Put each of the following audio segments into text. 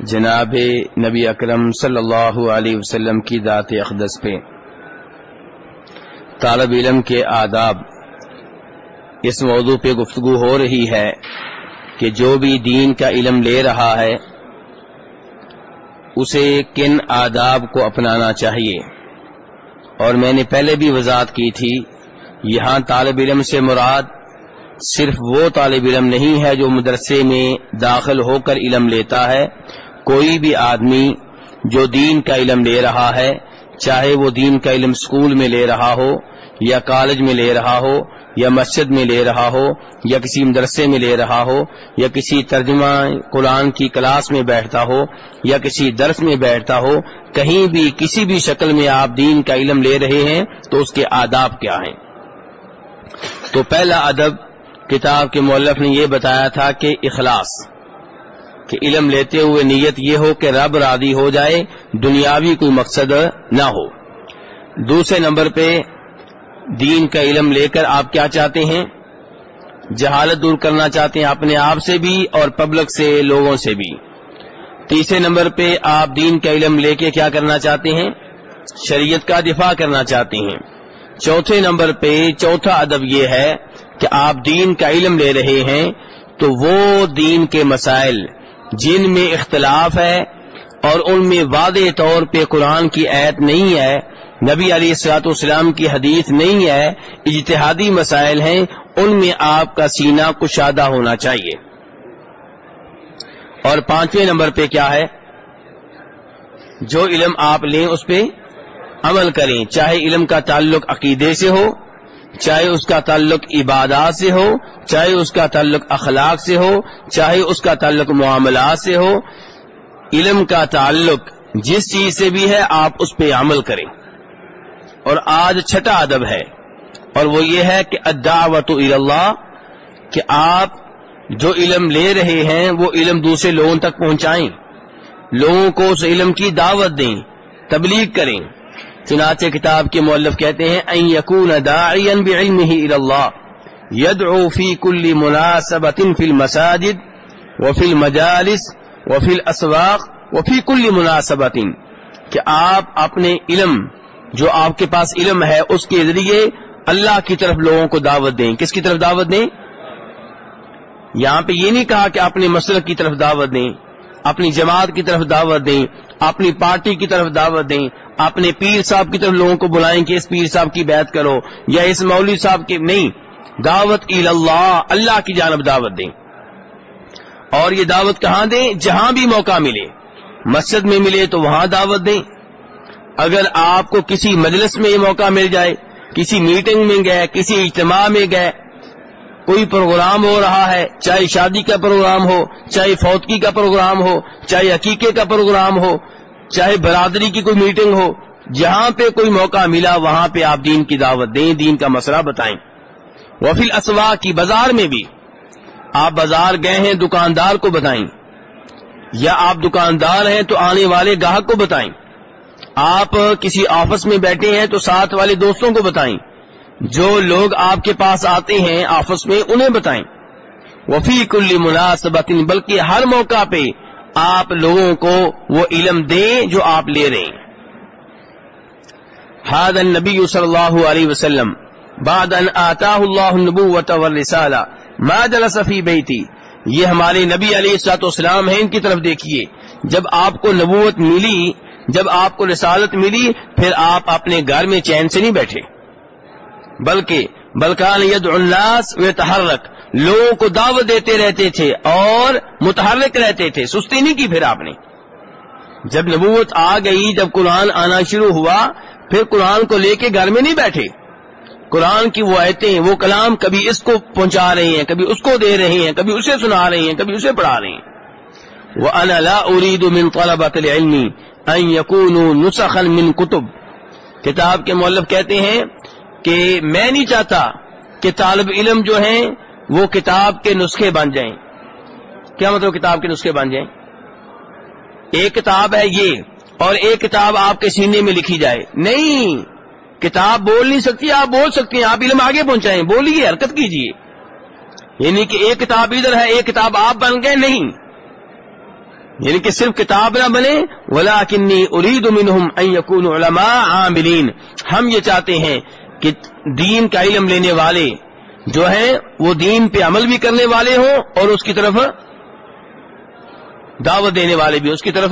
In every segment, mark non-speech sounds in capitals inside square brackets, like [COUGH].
جناب نبی اکرم صلی اللہ علیہ وسلم کی ذات اقدس پہ۔ طالب علم کے آداب۔ اس موضوع پہ گفتگو ہو رہی ہے کہ جو بھی دین کا علم لے رہا ہے، اسے کن آداب کو اپنانا چاہیے؟ اور میں نے پہلے بھی وضاحت کی تھی، یہاں طالب علم سے مراد صرف وہ طالب علم نہیں ہے جو مدرسے میں داخل ہو کر علم لیتا ہے کوئی بھی آدمی جو دین کا علم لے رہا ہے، چاہے وہ دین کا علم اسکول میں لے رہا ہو، یا کالج میں لے رہا ہو، یا مسجد میں لے رہا ہو، یا کسی مدرسے میں لے رہا ہو، یا کسی ترجمہ قرآن کی کلاس میں بیٹھتا ہو، یا کسی درس میں بیٹھتا ہو، کہیں بھی کسی بھی شکل میں آپ دین کا علم لے رہے ہیں، تو اس کے آداب کیا ہیں؟ تو پہلا ادب کتاب کے مولف نے یہ بتایا تھا کہ اخلاص۔ کہ علم لیتے ہوئے نیت یہ ہو کہ رب راضی ہو جائے، دنیاوی کوئی مقصد نہ ہو۔ دوسرے نمبر پہ، دین کا علم لے کر آپ کیا چاہتے ہیں؟ جہالت دور کرنا چاہتے ہیں اپنے آپ سے بھی اور پبلک سے، لوگوں سے بھی۔ تیسرے نمبر پہ، آپ دین کا علم لے کے کیا کرنا چاہتے ہیں؟ شریعت کا دفاع کرنا چاہتے ہیں۔ چوتھے نمبر پہ، چوتھا ادب یہ ہے کہ آپ دین کا علم لے رہے ہیں تو وہ دین کے مسائل جن میں اختلاف ہے اور ان میں واضح طور پہ قرآن کی عید نہیں ہے، نبی علی السلاط والسلام کی حدیث نہیں ہے، اجتہادی مسائل ہیں، ان میں آپ کا سینہ کشادہ ہونا چاہیے۔ اور پانچویں نمبر پہ کیا ہے؟ جو علم آپ لیں اس پہ عمل کریں، چاہے علم کا تعلق عقیدے سے ہو چاہے اس کا تعلق عبادات سے ہو، چاہے اس کا تعلق اخلاق سے ہو، چاہے اس کا تعلق معاملات سے ہو، علم کا تعلق جس چیز سے بھی ہے، آپ اس پہ عمل کریں۔ اور آج چھٹا ادب ہے، اور وہ یہ ہے کہ الدعوت اللہ کہ آپ جو علم لے رہے ہیں، وہ علم دوسرے لوگوں تک پہنچائیں۔ لوگوں کو اس علم کی دعوت دیں، تبلیغ کریں۔ چنانچہ کتاب کے مولف کہتے ہیں، ان یکون داعیا بعلمه الى اللہ، یدعو فی کل مناسبت فی المساجد وفی المجالس وفی الاسواق وفی کل مناسبت کہ آپ اپنے علم، جو آپ کے پاس علم ہے، اس کے ذریعے اللہ کی طرف لوگوں کو دعوت دیں۔ کس کی طرف دعوت دیں؟ یہاں پہ یہ نہیں کہا کہ اپنے مسلک کی طرف دعوت دیں، اپنی جماعت کی طرف دعوت دیں اپنی پارٹی کی طرف دعوت دیں، اپنے پیر صاحب کی طرف لوگوں کو بلائیں کہ اس پیر صاحب کی بیعت کرو، یا اس مولوی صاحب کی نہیں، دعوت اللہ اللہ کی جانب دعوت دیں۔ اور یہ دعوت کہاں دیں؟ جہاں بھی موقع ملے، مسجد میں ملے تو وہاں دعوت دیں۔ اگر آپ کو کسی مجلس میں یہ موقع مل جائے، کسی میٹنگ میں گئے، کسی اجتماع میں گئے کوئی پروگرام ہو رہا ہے، چاہے شادی کا پروگرام ہو، چاہے فوتگی کا پروگرام ہو، چاہے عقیقے کا پروگرام ہو، چاہے برادری کی کوئی میٹنگ ہو، جہاں پہ کوئی موقع ملا، وہاں پہ آپ دین کی دعوت دیں، دین کا مسئلہ بتائیں۔ وفیل اسوا کی بازار میں بھی آپ بازار گئے ہیں، دکاندار کو بتائیں۔ یا آپ دکاندار ہیں تو آنے والے گاہک کو بتائیں۔ آپ کسی آفس میں بیٹھے ہیں تو ساتھ والے دوستوں کو بتائیں۔ جو لوگ آپ کے پاس آتے ہیں آفس میں، انہیں بتائیں۔ وفی کل مناسبت بلکہ ہر موقع پہ آپ لوگوں کو وہ علم دیں جو آپ لے رہے ہیں۔ حاد النبی صلی اللہ علیہ وسلم۔ بعد ان آتاہ اللہ النبوت والرسالہ۔ ما جلس فی بیتی۔ یہ ہمارے نبی علیہ السلاط والسلام ہیں، ان کی طرف دیکھیے۔ جب آپ کو نبوت ملی، جب آپ کو رسالت ملی، پھر آپ اپنے گھر میں چین سے نہیں بیٹھے۔ بلکہ بلکان ید الناس و تحرک لوگوں کو دعوت دیتے رہتے تھے اور متحرک رہتے تھے۔ سستی نہیں کی پھر آپ نے؟ جب نبوت آ گئی، جب قرآن آنا شروع ہوا، پھر قرآن کو لے کے گھر میں نہیں بیٹھے۔ قرآن کی وہ آیتیں، وہ کلام کبھی اس کو پہنچا رہے ہیں، کبھی اس کو دے رہے ہیں، کبھی اسے سنا رہے ہیں، کبھی اسے پڑھا رہے ہیں۔ وہ ان لا من طلبۃ العلم ان يكونوا نسخا من کتب کتاب کے مولف کہتے ہیں کہ میں نہیں چاہتا کہ طالب علم جو ہیں وہ کتاب کے نسخے بن جائیں۔ کیا مطلب کتاب کے نسخے بن جائیں؟ ایک کتاب ہے یہ اور ایک کتاب آپ کے سینے میں لکھی جائے۔ نہیں، کتاب بول نہیں سکتی، آپ بول سکتی ہیں، آپ علم آگے پہنچائیں۔ بولیے، حرکت کیجیے یعنی کہ ایک کتاب ادھر ہے، ایک کتاب آپ بن گئے، نہیں۔ یعنی کہ صرف کتاب نہ بنے ولا کنی ارید یقون علماء عاملین ہم یہ چاہتے ہیں کہ دین کا علم لینے والے جو ہیں، وہ دین پہ عمل بھی کرنے والے ہوں اور اس کی طرف دعوت دینے والے بھی، اس کی طرف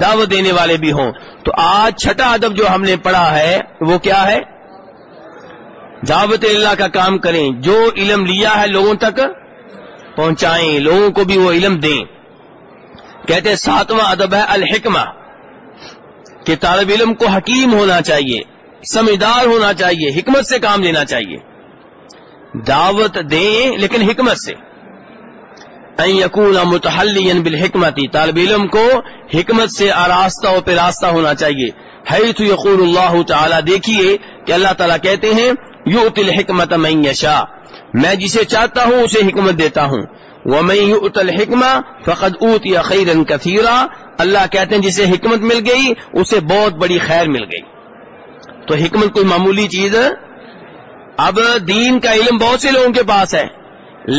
دعوت دینے والے بھی ہوں۔ تو آج چھٹا ادب جو ہم نے پڑھا ہے، وہ کیا ہے؟ دعوت اللہ کا کام کریں، جو علم لیا ہے لوگوں تک پہنچائیں، لوگوں کو بھی وہ علم دیں۔ کہتے ساتواں ادب ہے الحکمہ، کہ طالب علم کو حکیم ہونا چاہیے۔ سمجھدار ہونا چاہیے، حکمت سے کام لینا چاہیے۔ دعوت دیں لیکن حکمت سے۔ یقون متحل بالحکمتی طالب علم کو حکمت سے آراستہ و پیراستہ ہونا چاہیے۔ ہے تو یقول اللہ تعالیٰ، دیکھیے کہ اللہ تعالیٰ کہتے ہیں یو اتل حکمت میں یشا میں جسے چاہتا ہوں، اسے حکمت دیتا ہوں۔ وہ میں یو اتل حکمہ فقط اوت یا خیرن کثیرہ اللہ کہتے ہیں، جسے حکمت مل گئی، اسے بہت بڑی خیر مل گئی۔ تو حکمت کوئی معمولی چیز اب دین کا علم بہت سے لوگوں کے پاس ہے،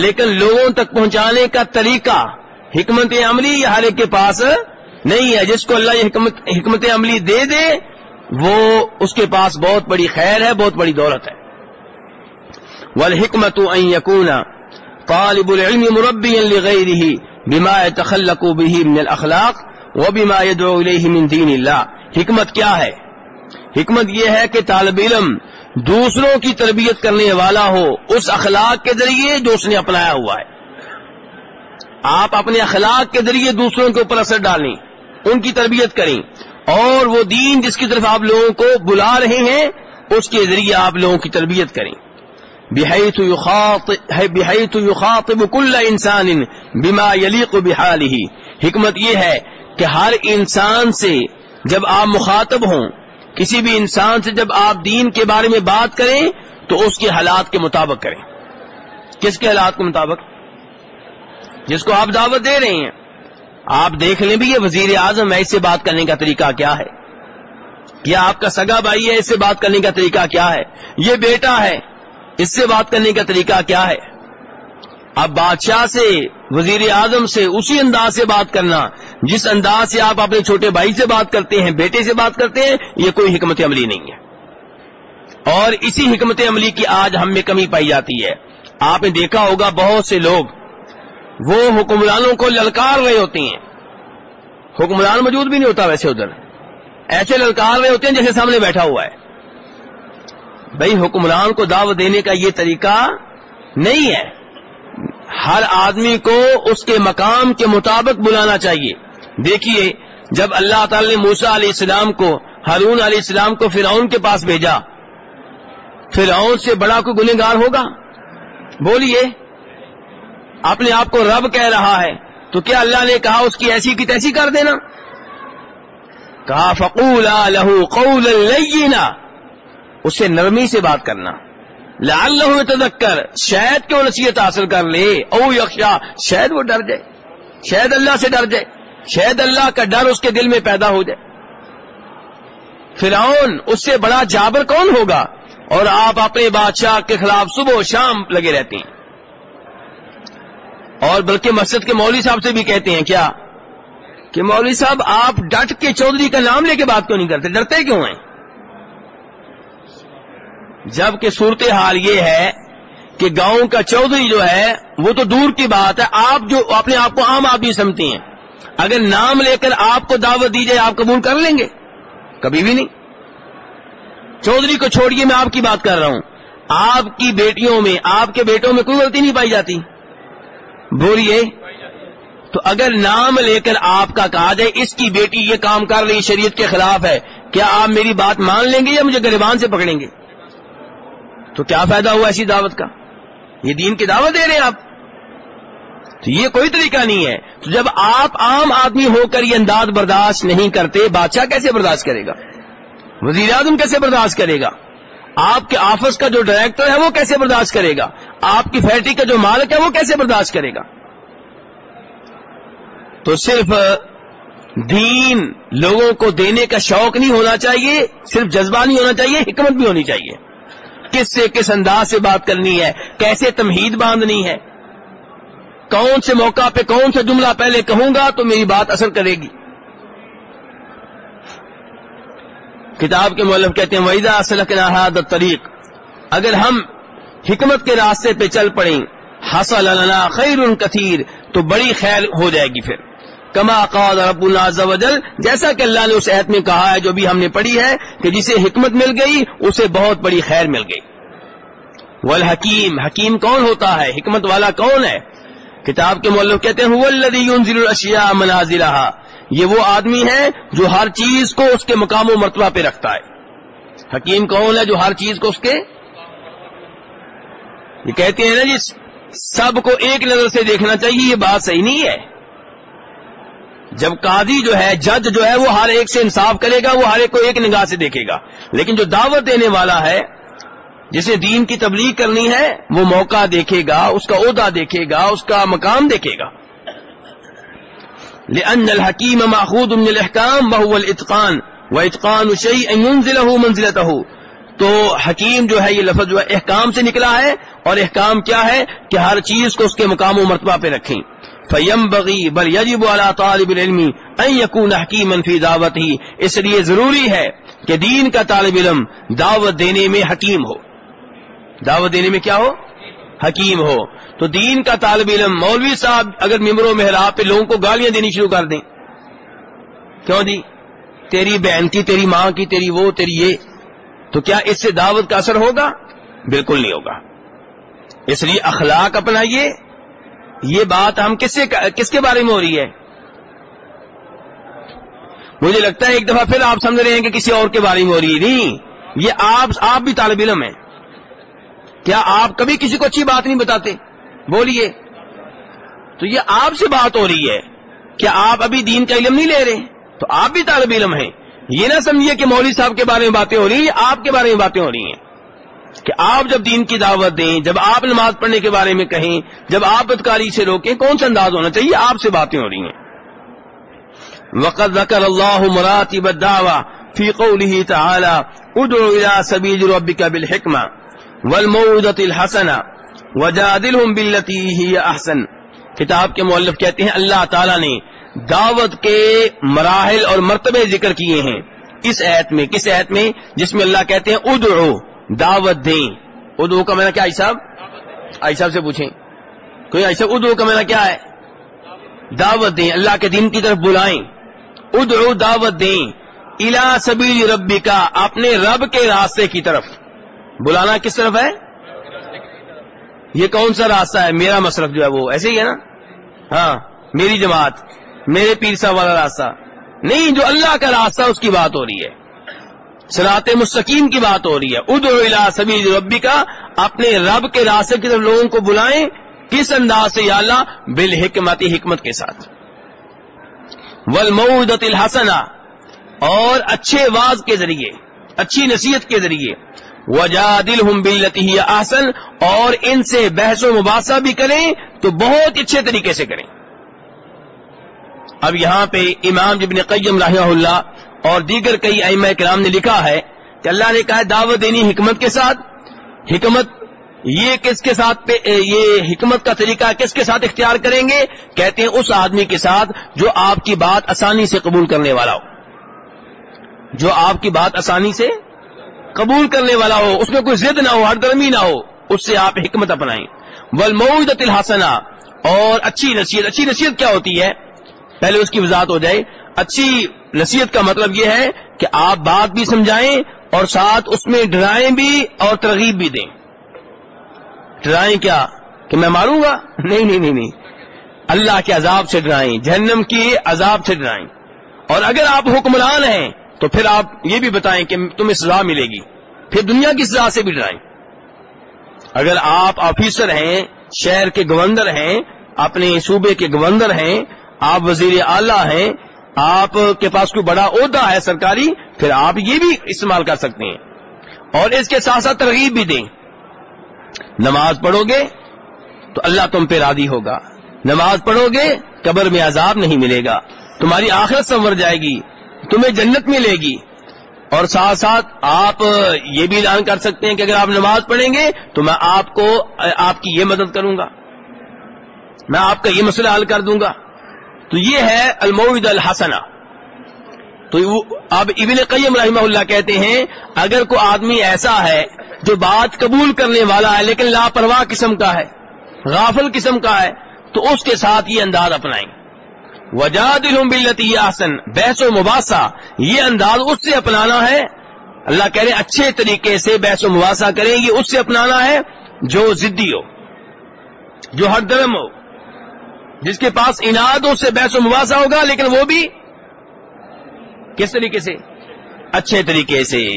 لیکن لوگوں تک پہنچانے کا طریقہ حکمت عملی ہر ایک کے پاس نہیں ہے۔ جس کو اللہ یہ حکمت حکمت عملی دے دے، وہ اس کے پاس بہت بڑی خیر ہے، بہت بڑی دولت ہے۔ والحکمت ان یکون طالب العلم مربی لغیره بما يتخلق به من الاخلاق وبما يدعو الیہ من دین اللہ حکمت کیا ہے؟ حکمت یہ ہے کہ طالب علم دوسروں کی تربیت کرنے والا ہو، اس اخلاق کے ذریعے جو اس نے اپنایا ہوا ہے۔ آپ اپنے اخلاق کے ذریعے دوسروں کے اوپر اثر ڈالیں، ان کی تربیت کریں۔ اور وہ دین جس کی طرف آپ لوگوں کو بلا رہے ہیں، اس کے ذریعے آپ لوگوں کی تربیت کریں۔ بحیث یخاطب کل انسان بما یلیق بحاله۔ حکمت یہ ہے کہ ہر انسان سے جب آپ مخاطب ہوں کسی بھی انسان سے جب آپ دین کے بارے میں بات کریں تو اس کے حالات کے مطابق کریں۔ کس کے حالات کے مطابق؟ جس کو آپ دعوت دے رہے ہیں۔ آپ دیکھ لیں بھی یہ وزیر اعظم ہے اس سے بات کرنے کا طریقہ کیا ہے۔ یا آپ کا سگا بھائی ہے، اس سے بات کرنے کا طریقہ کیا ہے۔ یہ بیٹا ہے، اس سے بات کرنے کا طریقہ کیا ہے۔ اب بادشاہ سے وزیر اعظم سے اسی انداز سے بات کرنا۔ جس انداز سے آپ اپنے چھوٹے بھائی سے بات کرتے ہیں، بیٹے سے بات کرتے ہیں، یہ کوئی حکمت عملی نہیں ہے۔ اور اسی حکمت عملی کی آج ہم میں کمی پائی جاتی ہے۔ آپ نے دیکھا ہوگا بہت سے لوگ، وہ حکمرانوں کو للکار رہے ہوتے ہیں۔ حکمران موجود بھی نہیں ہوتا ویسے ادھر۔ ایسے للکار رہے ہوتے ہیں جیسے سامنے بیٹھا ہوا ہے۔ بھائی، حکمران کو دعوت دینے کا یہ طریقہ نہیں ہے۔ ہر آدمی کو اس کے مقام کے مطابق بلانا چاہیے۔ دیکھیے، جب اللہ تعالی نے موسا علیہ السلام کو، ہارون علیہ السلام کو فرعون کے پاس بھیجا، فرعون سے بڑا کوئی گنےگار ہوگا؟ بولیے، اپنے آپ کو رب کہہ رہا ہے، تو کیا اللہ نے کہا اس کی ایسی کی تیسی کر دینا؟ کہا فقول لہو قول اسے نرمی سے بات کرنا۔ لعلہ تذکر شاید کیوں نصیحت حاصل کر لے او یخشا، شاید وہ ڈر جائے، شاید اللہ سے ڈر جائے، شاید اللہ کا ڈر اس کے دل میں پیدا ہو جائے۔ فرعون، اس سے بڑا جابر کون ہوگا؟ اور آپ اپنے بادشاہ کے خلاف صبح و شام لگے رہتے ہیں۔ اور بلکہ مسجد کے مولوی صاحب سے بھی کہتے ہیں، کیا؟ کہ مولوی صاحب، آپ ڈٹ کے چودھری کا نام لے کے بات کیوں نہیں کرتے؟ ڈرتے کیوں ہیں؟ جبکہ صورت حال یہ ہے کہ گاؤں کا چودھری جو ہے، وہ تو دور کی بات ہے، آپ جو اپنے آپ کو عام آدمی سمجھتے ہیں۔ اگر نام لے کر آپ کو دعوت دی جائے، آپ قبول کر لیں گے؟ کبھی بھی نہیں۔ چودھری کو چھوڑیے، میں آپ کی بات کر رہا ہوں۔ آپ کی بیٹیوں میں، آپ کے بیٹوں میں کوئی غلطی نہیں پائی جاتی۔ بولیے۔ تو اگر نام لے کر آپ کا کہا جائے، اس کی بیٹی یہ کام کر رہی شریعت کے خلاف ہے، کیا آپ میری بات مان لیں گے یا مجھے گریبان سے پکڑیں گے؟ تو کیا فائدہ ہوا ایسی دعوت کا؟ یہ دین کی دعوت دے رہے ہیں آپ۔ تو یہ کوئی طریقہ نہیں ہے۔ تو جب آپ عام آدمی ہو کر یہ انداز برداشت نہیں کرتے، بادشاہ کیسے برداشت کرے گا؟ وزیر اعظم کیسے برداشت کرے گا؟ آپ کے آفس کا جو ڈائریکٹر ہے وہ کیسے برداشت کرے گا؟ آپ کی فیکٹری کا جو مالک ہے وہ کیسے برداشت کرے گا؟ تو صرف دین لوگوں کو دینے کا شوق نہیں ہونا چاہیے، صرف جذبہ نہیں ہونا چاہیے، حکمت بھی ہونی چاہیے۔ کس سے کس انداز سے بات کرنی ہے کیسے تمہید باندھنی ہے کون سے موقع پہ کون سا جملہ پہلے کہوں گا تو میری بات اثر کرے گی کتاب کے مولب کہتے ہیں ویدا اصل طریق اگر ہم حکمت کے راستے پہ چل پڑیں حاصل خیر کثیر، تو بڑی خیر ہو جائے گی پھر۔ کما قاد رب اللہ جل جیسا کہ اللہ نے اس عہد میں کہا ہے، جو بھی ہم نے پڑھی ہے، کہ جسے حکمت مل گئی، اسے بہت بڑی خیر مل گئی۔ والحکیم، حکیم کون ہوتا ہے؟ حکمت والا کون ہے؟ کتاب کے مولف کہتے ہیں مناظر یہ وہ آدمی ہے جو ہر چیز کو اس کے مقام و مرتبہ پہ رکھتا ہے۔ حکیم کون ہے جو ہر چیز کو اس کے یہ کہتے ہیں نا جی سب کو ایک نظر سے دیکھنا چاہیے، یہ بات صحیح نہیں ہے۔ جب قاضی جو ہے، جج جو ہے، وہ ہر ایک سے انصاف کرے گا، وہ ہر ایک کو ایک نگاہ سے دیکھے گا۔ لیکن جو دعوت دینے والا ہے جسے دین کی تبلیغ کرنی ہے، وہ موقع دیکھے گا، اس کا عہدہ دیکھے گا، اس کا مقام دیکھے گا۔ لأن الحکیم ماخود من الحکام بہو الاتقان و اتقان شیء ينزله منزلته۔ تو حکیم جو ہے، یہ لفظ جو ہے، احکام سے نکلا ہے۔ اور احکام کیا ہے؟ کہ ہر چیز کو اس کے مقام و مرتبہ پہ رکھیں۔ فیم بغی بل یجب على طالب العلم ان يكون حکیما فی دعوت ہی اس لیے ضروری ہے کہ دین کا طالب علم دعوت دینے میں حکیم ہو۔ دعوت دینے میں کیا ہو؟ حکیم ہو۔ تو دین کا طالب علم، مولوی صاحب اگر ممبروں میں پہ لوگوں کو گالیاں دینی شروع کر دیں۔ کیوں جی؟ تیری بہن کی، تیری ماں کی، تیری وہ، تیری یہ۔ تو کیا اس سے دعوت کا اثر ہوگا؟ بالکل نہیں ہوگا۔ اس لیے اخلاق اپنائیے۔ یہ بات ہم کس سے کس کے بارے میں ہو رہی ہے؟ مجھے لگتا ہے ایک دفعہ پھر آپ سمجھ رہے ہیں کہ کسی اور کے بارے میں ہو رہی ہے۔ نہیں، یہ آپ آپ بھی طالب علم ہیں۔ کیا آپ کبھی کسی کو اچھی بات نہیں بتاتے؟ بولیے۔ تو یہ آپ سے بات ہو رہی ہے۔ کیا آپ ابھی دین کا علم نہیں لے رہے؟ تو آپ بھی طالب علم ہیں۔ یہ نہ سمجھیے کہ مولوی صاحب کے بارے میں باتیں ہو رہی ہیں، آپ کے بارے میں باتیں ہو رہی ہیں۔ کہ آپ جب دین کی دعوت دیں، جب آپ نماز پڑھنے کے بارے میں کہیں، جب آپ بدکاری سے روکیں، کون سا انداز ہونا چاہیے؟ آپ سے باتیں ہو رہی ہیں۔ وقت ذکر اللہ مراتب الدعوہ فی قوله تعالی ادعو الى سبیل ربک بالحکمہ والموعظۃ الحسنہ وجادلهم بالتي هي احسن کتاب کے مؤلف کہتے ہیں، اللہ تعالی نے دعوت کے مراحل اور مرتبے ذکر کیے ہیں۔ اس ایت میں، کس ایت میں؟ جس میں اللہ کہتے ہیں، ادعو، دعوت دیں۔ ادعو کا میرا کیا آئی صاحب؟ آئی صاحب سے پوچھیں۔ کوئی ایسا ادعو کا میرا کیا ہے؟ دعوت دیں، اللہ کے دین کی طرف بلائیں۔ ادعو، دعوت دیں۔ الا سبیل ربی کا اپنے رب کے راستے کی طرف۔ بلانا کس طرف ہے؟ یہ کون سا راستہ ہے؟ میرا مصرف جو ہے وہ، ایسے ہی ہے نا؟ ہاں میری جماعت، میرے پیر صاحب والا راستہ۔ نہیں، جو اللہ کا راستہ، اس کی بات ہو رہی ہے۔ سرات مستقیم کی بات ہو رہی ہے۔ ادو الا سبیل ربی کا اپنے رب کے راستے کی طرف لوگوں کو بلائیں۔ کس انداز سے یا اللہ؟ بالحکمت، حکمت کے ساتھ۔ ولمعودت الحسنہ، اور اچھے واز کے ذریعے، اچھی نصیحت کے ذریعے۔ وجا دل ہم بلتی آسن اور ان سے بحث و مباحثہ بھی کریں تو بہت اچھے طریقے سے کریں۔ اب یہاں پہ امام جبن قیم رحمہ اللہ اور دیگر کئی ائمہ کرام نے لکھا ہے کہ اللہ نے کہا دعوت دینی حکمت کے ساتھ، حکمت یہ کس کے ساتھ یہ حکمت کا طریقہ کس کے ساتھ اختیار کریں گے؟ کہتے ہیں اس آدمی کے ساتھ جو آپ کی بات آسانی سے قبول کرنے والا ہو۔ جو آپ کی بات آسانی سے قبول کرنے والا ہو، اس میں کوئی ضد نہ ہو ہر درمی نہ ہو، اس سے آپ حکمت اپنائیں۔ ولمعودت الحسنہ، اور اچھی نصیحت اچھی نصیحت کیا ہوتی ہے؟ پہلے اس کی وضاحت ہو جائے۔ اچھی نصیحت کا مطلب یہ ہے کہ آپ بات بھی سمجھائیں اور ساتھ اس میں ڈرائیں بھی اور ترغیب بھی دیں۔ ڈرائیں کیا؟ کہ میں ماروں گا؟ [LAUGHS] نہیں نہیں نہیں نہیں۔ اللہ کے عذاب سے ڈرائیں، جہنم کی عذاب سے ڈرائیں۔ اور اگر آپ حکمران ہیں تو پھر آپ یہ بھی بتائیں کہ تمہیں سزا ملے گی۔ پھر دنیا کی سزا سے بھی ڈرائیں۔ اگر آپ آفیسر ہیں، شہر کے گورنر ہیں، اپنے صوبے کے گورنر ہیں، آپ وزیر اعلی ہیں، آپ کے پاس کوئی بڑا عہدہ ہے سرکاری، پھر آپ یہ بھی استعمال کر سکتے ہیں۔ اور اس کے ساتھ ساتھ ترغیب بھی دیں۔ نماز پڑھو گے تو اللہ تم پہ رادی ہوگا۔ نماز پڑھو گے، قبر میں عذاب نہیں ملے گا۔ تمہاری آخرت سنور جائے گی۔ تمہیں جنت ملے گی۔ اور ساتھ ساتھ آپ یہ بھی اعلان کر سکتے ہیں کہ اگر آپ نماز پڑھیں گے تو میں آپ کو، آپ کی یہ مدد کروں گا۔ میں آپ کا یہ مسئلہ حل کر دوں گا۔ تو یہ ہے المعد الحسنہ۔ تو اب ابن قیم رحمہ اللہ کہتے ہیں، اگر کوئی آدمی ایسا ہے جو بات قبول کرنے والا ہے لیکن لاپرواہ قسم کا ہے، غافل قسم کا ہے، تو اس کے ساتھ یہ انداز اپنائیں۔ وجاد بلتی آسن بحث و مباحثہ، یہ انداز اس سے اپنانا ہے۔ اللہ کہہ رہے اچھے طریقے سے بحث و مباحثہ کریں، یہ اس سے اپنانا ہے جو ضدی ہو، جو ہر درم ہو۔ جس کے پاس انعد اس سے بحث و مباحثہ ہوگا، لیکن وہ بھی کس طریقے سے؟ اچھے طریقے سے۔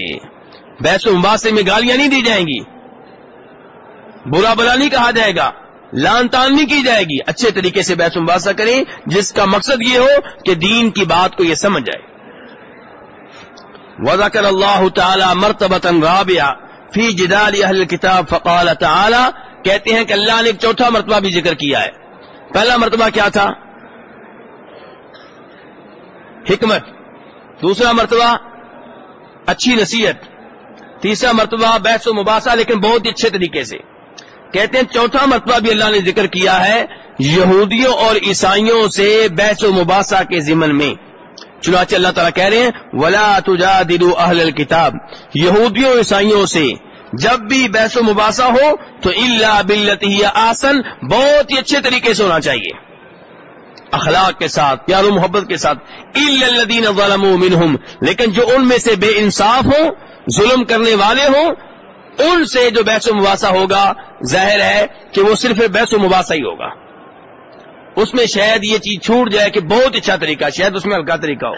بحث و مباحثے میں گالیاں نہیں دی جائیں گی۔ برا بلا نہیں کہا جائے گا۔ لان تان نہیں کی جائے گی۔ اچھے طریقے سے بحث مباحثہ کریں، جس کا مقصد یہ ہو کہ دین کی بات کو یہ سمجھ جائے وزکر اللہ تعالی مرتبہ رابعہ فی جدال اہل کتاب فقال تعالی، کہتے ہیں کہ اللہ نے ایک چوتھا مرتبہ بھی ذکر کیا ہے۔ پہلا مرتبہ کیا تھا؟ حکمت۔ دوسرا مرتبہ، اچھی نصیحت۔ تیسرا مرتبہ بحث و مباحثہ لیکن بہت ہی اچھے طریقے سے۔ کہتے ہیں چوتھا مرتبہ بھی اللہ نے ذکر کیا ہے یہودیوں اور عیسائیوں سے بحث و مباحثہ کے ضمن میں۔ چنانچہ اللہ تعالیٰ کہہ رہے ہیں، ولا تجا دلو اہل الکتاب یہودیوں عیسائیوں سے جب بھی بحث و مباحثہ ہو تو اللہ بلتی آسن، بہت ہی اچھے طریقے سے ہونا چاہیے۔ اخلاق کے ساتھ، پیار و محبت کے ساتھ۔ الدین منہم لیکن جو ان میں سے بے انصاف ہوں، ظلم کرنے والے ہوں ان سے جو بحث و مباحثہ ہوگا، ظاہر ہے کہ وہ صرف بحث و مباحثہ ہی ہوگا۔ اس میں شاید یہ چیز چھوٹ جائے کہ بہت اچھا طریقہ، شاید اس میں ہلکا طریقہ ہو۔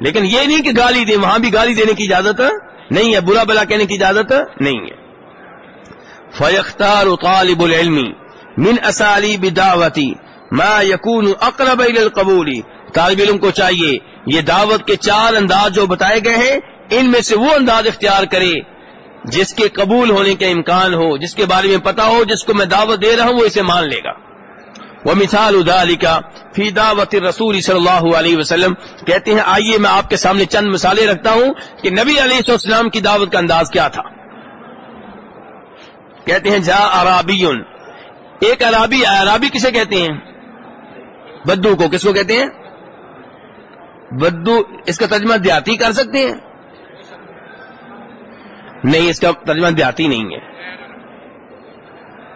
لیکن یہ نہیں کہ گالی دیں، وہاں بھی گالی دینے کی اجازت نہیں ہے، برا بلا کہنے کی اجازت نہیں ہے۔ فیختار طالب العلم من اسالی بداوتی ما یقون اقرب القبولی طالب علم کو چاہیے، یہ دعوت کے چار انداز جو بتائے گئے ہیں، ان میں سے وہ انداز اختیار کرے جس کے قبول ہونے کا امکان ہو، جس کے بارے میں پتا ہو، جس کو میں دعوت دے رہا ہوں، وہ اسے مان لے گا۔ وہ مثال ادالی کا فی دعوت رسول صلی اللہ علیہ وسلم۔ کہتے ہیں، آئیے میں آپ کے سامنے چند مثالیں رکھتا ہوں کہ نبی علیہ السلام کی دعوت کا انداز کیا تھا۔ کہتے ہیں، جا عرابی ایک عرابی عرابی کسے کہتے ہیں؟ بدو کو۔ کس کو کہتے ہیں؟ بدو، اس کا ترجمہ دیہاتی کر سکتے ہیں؟ نہیں، اس کا ترجمہ دیہاتی نہیں ہے۔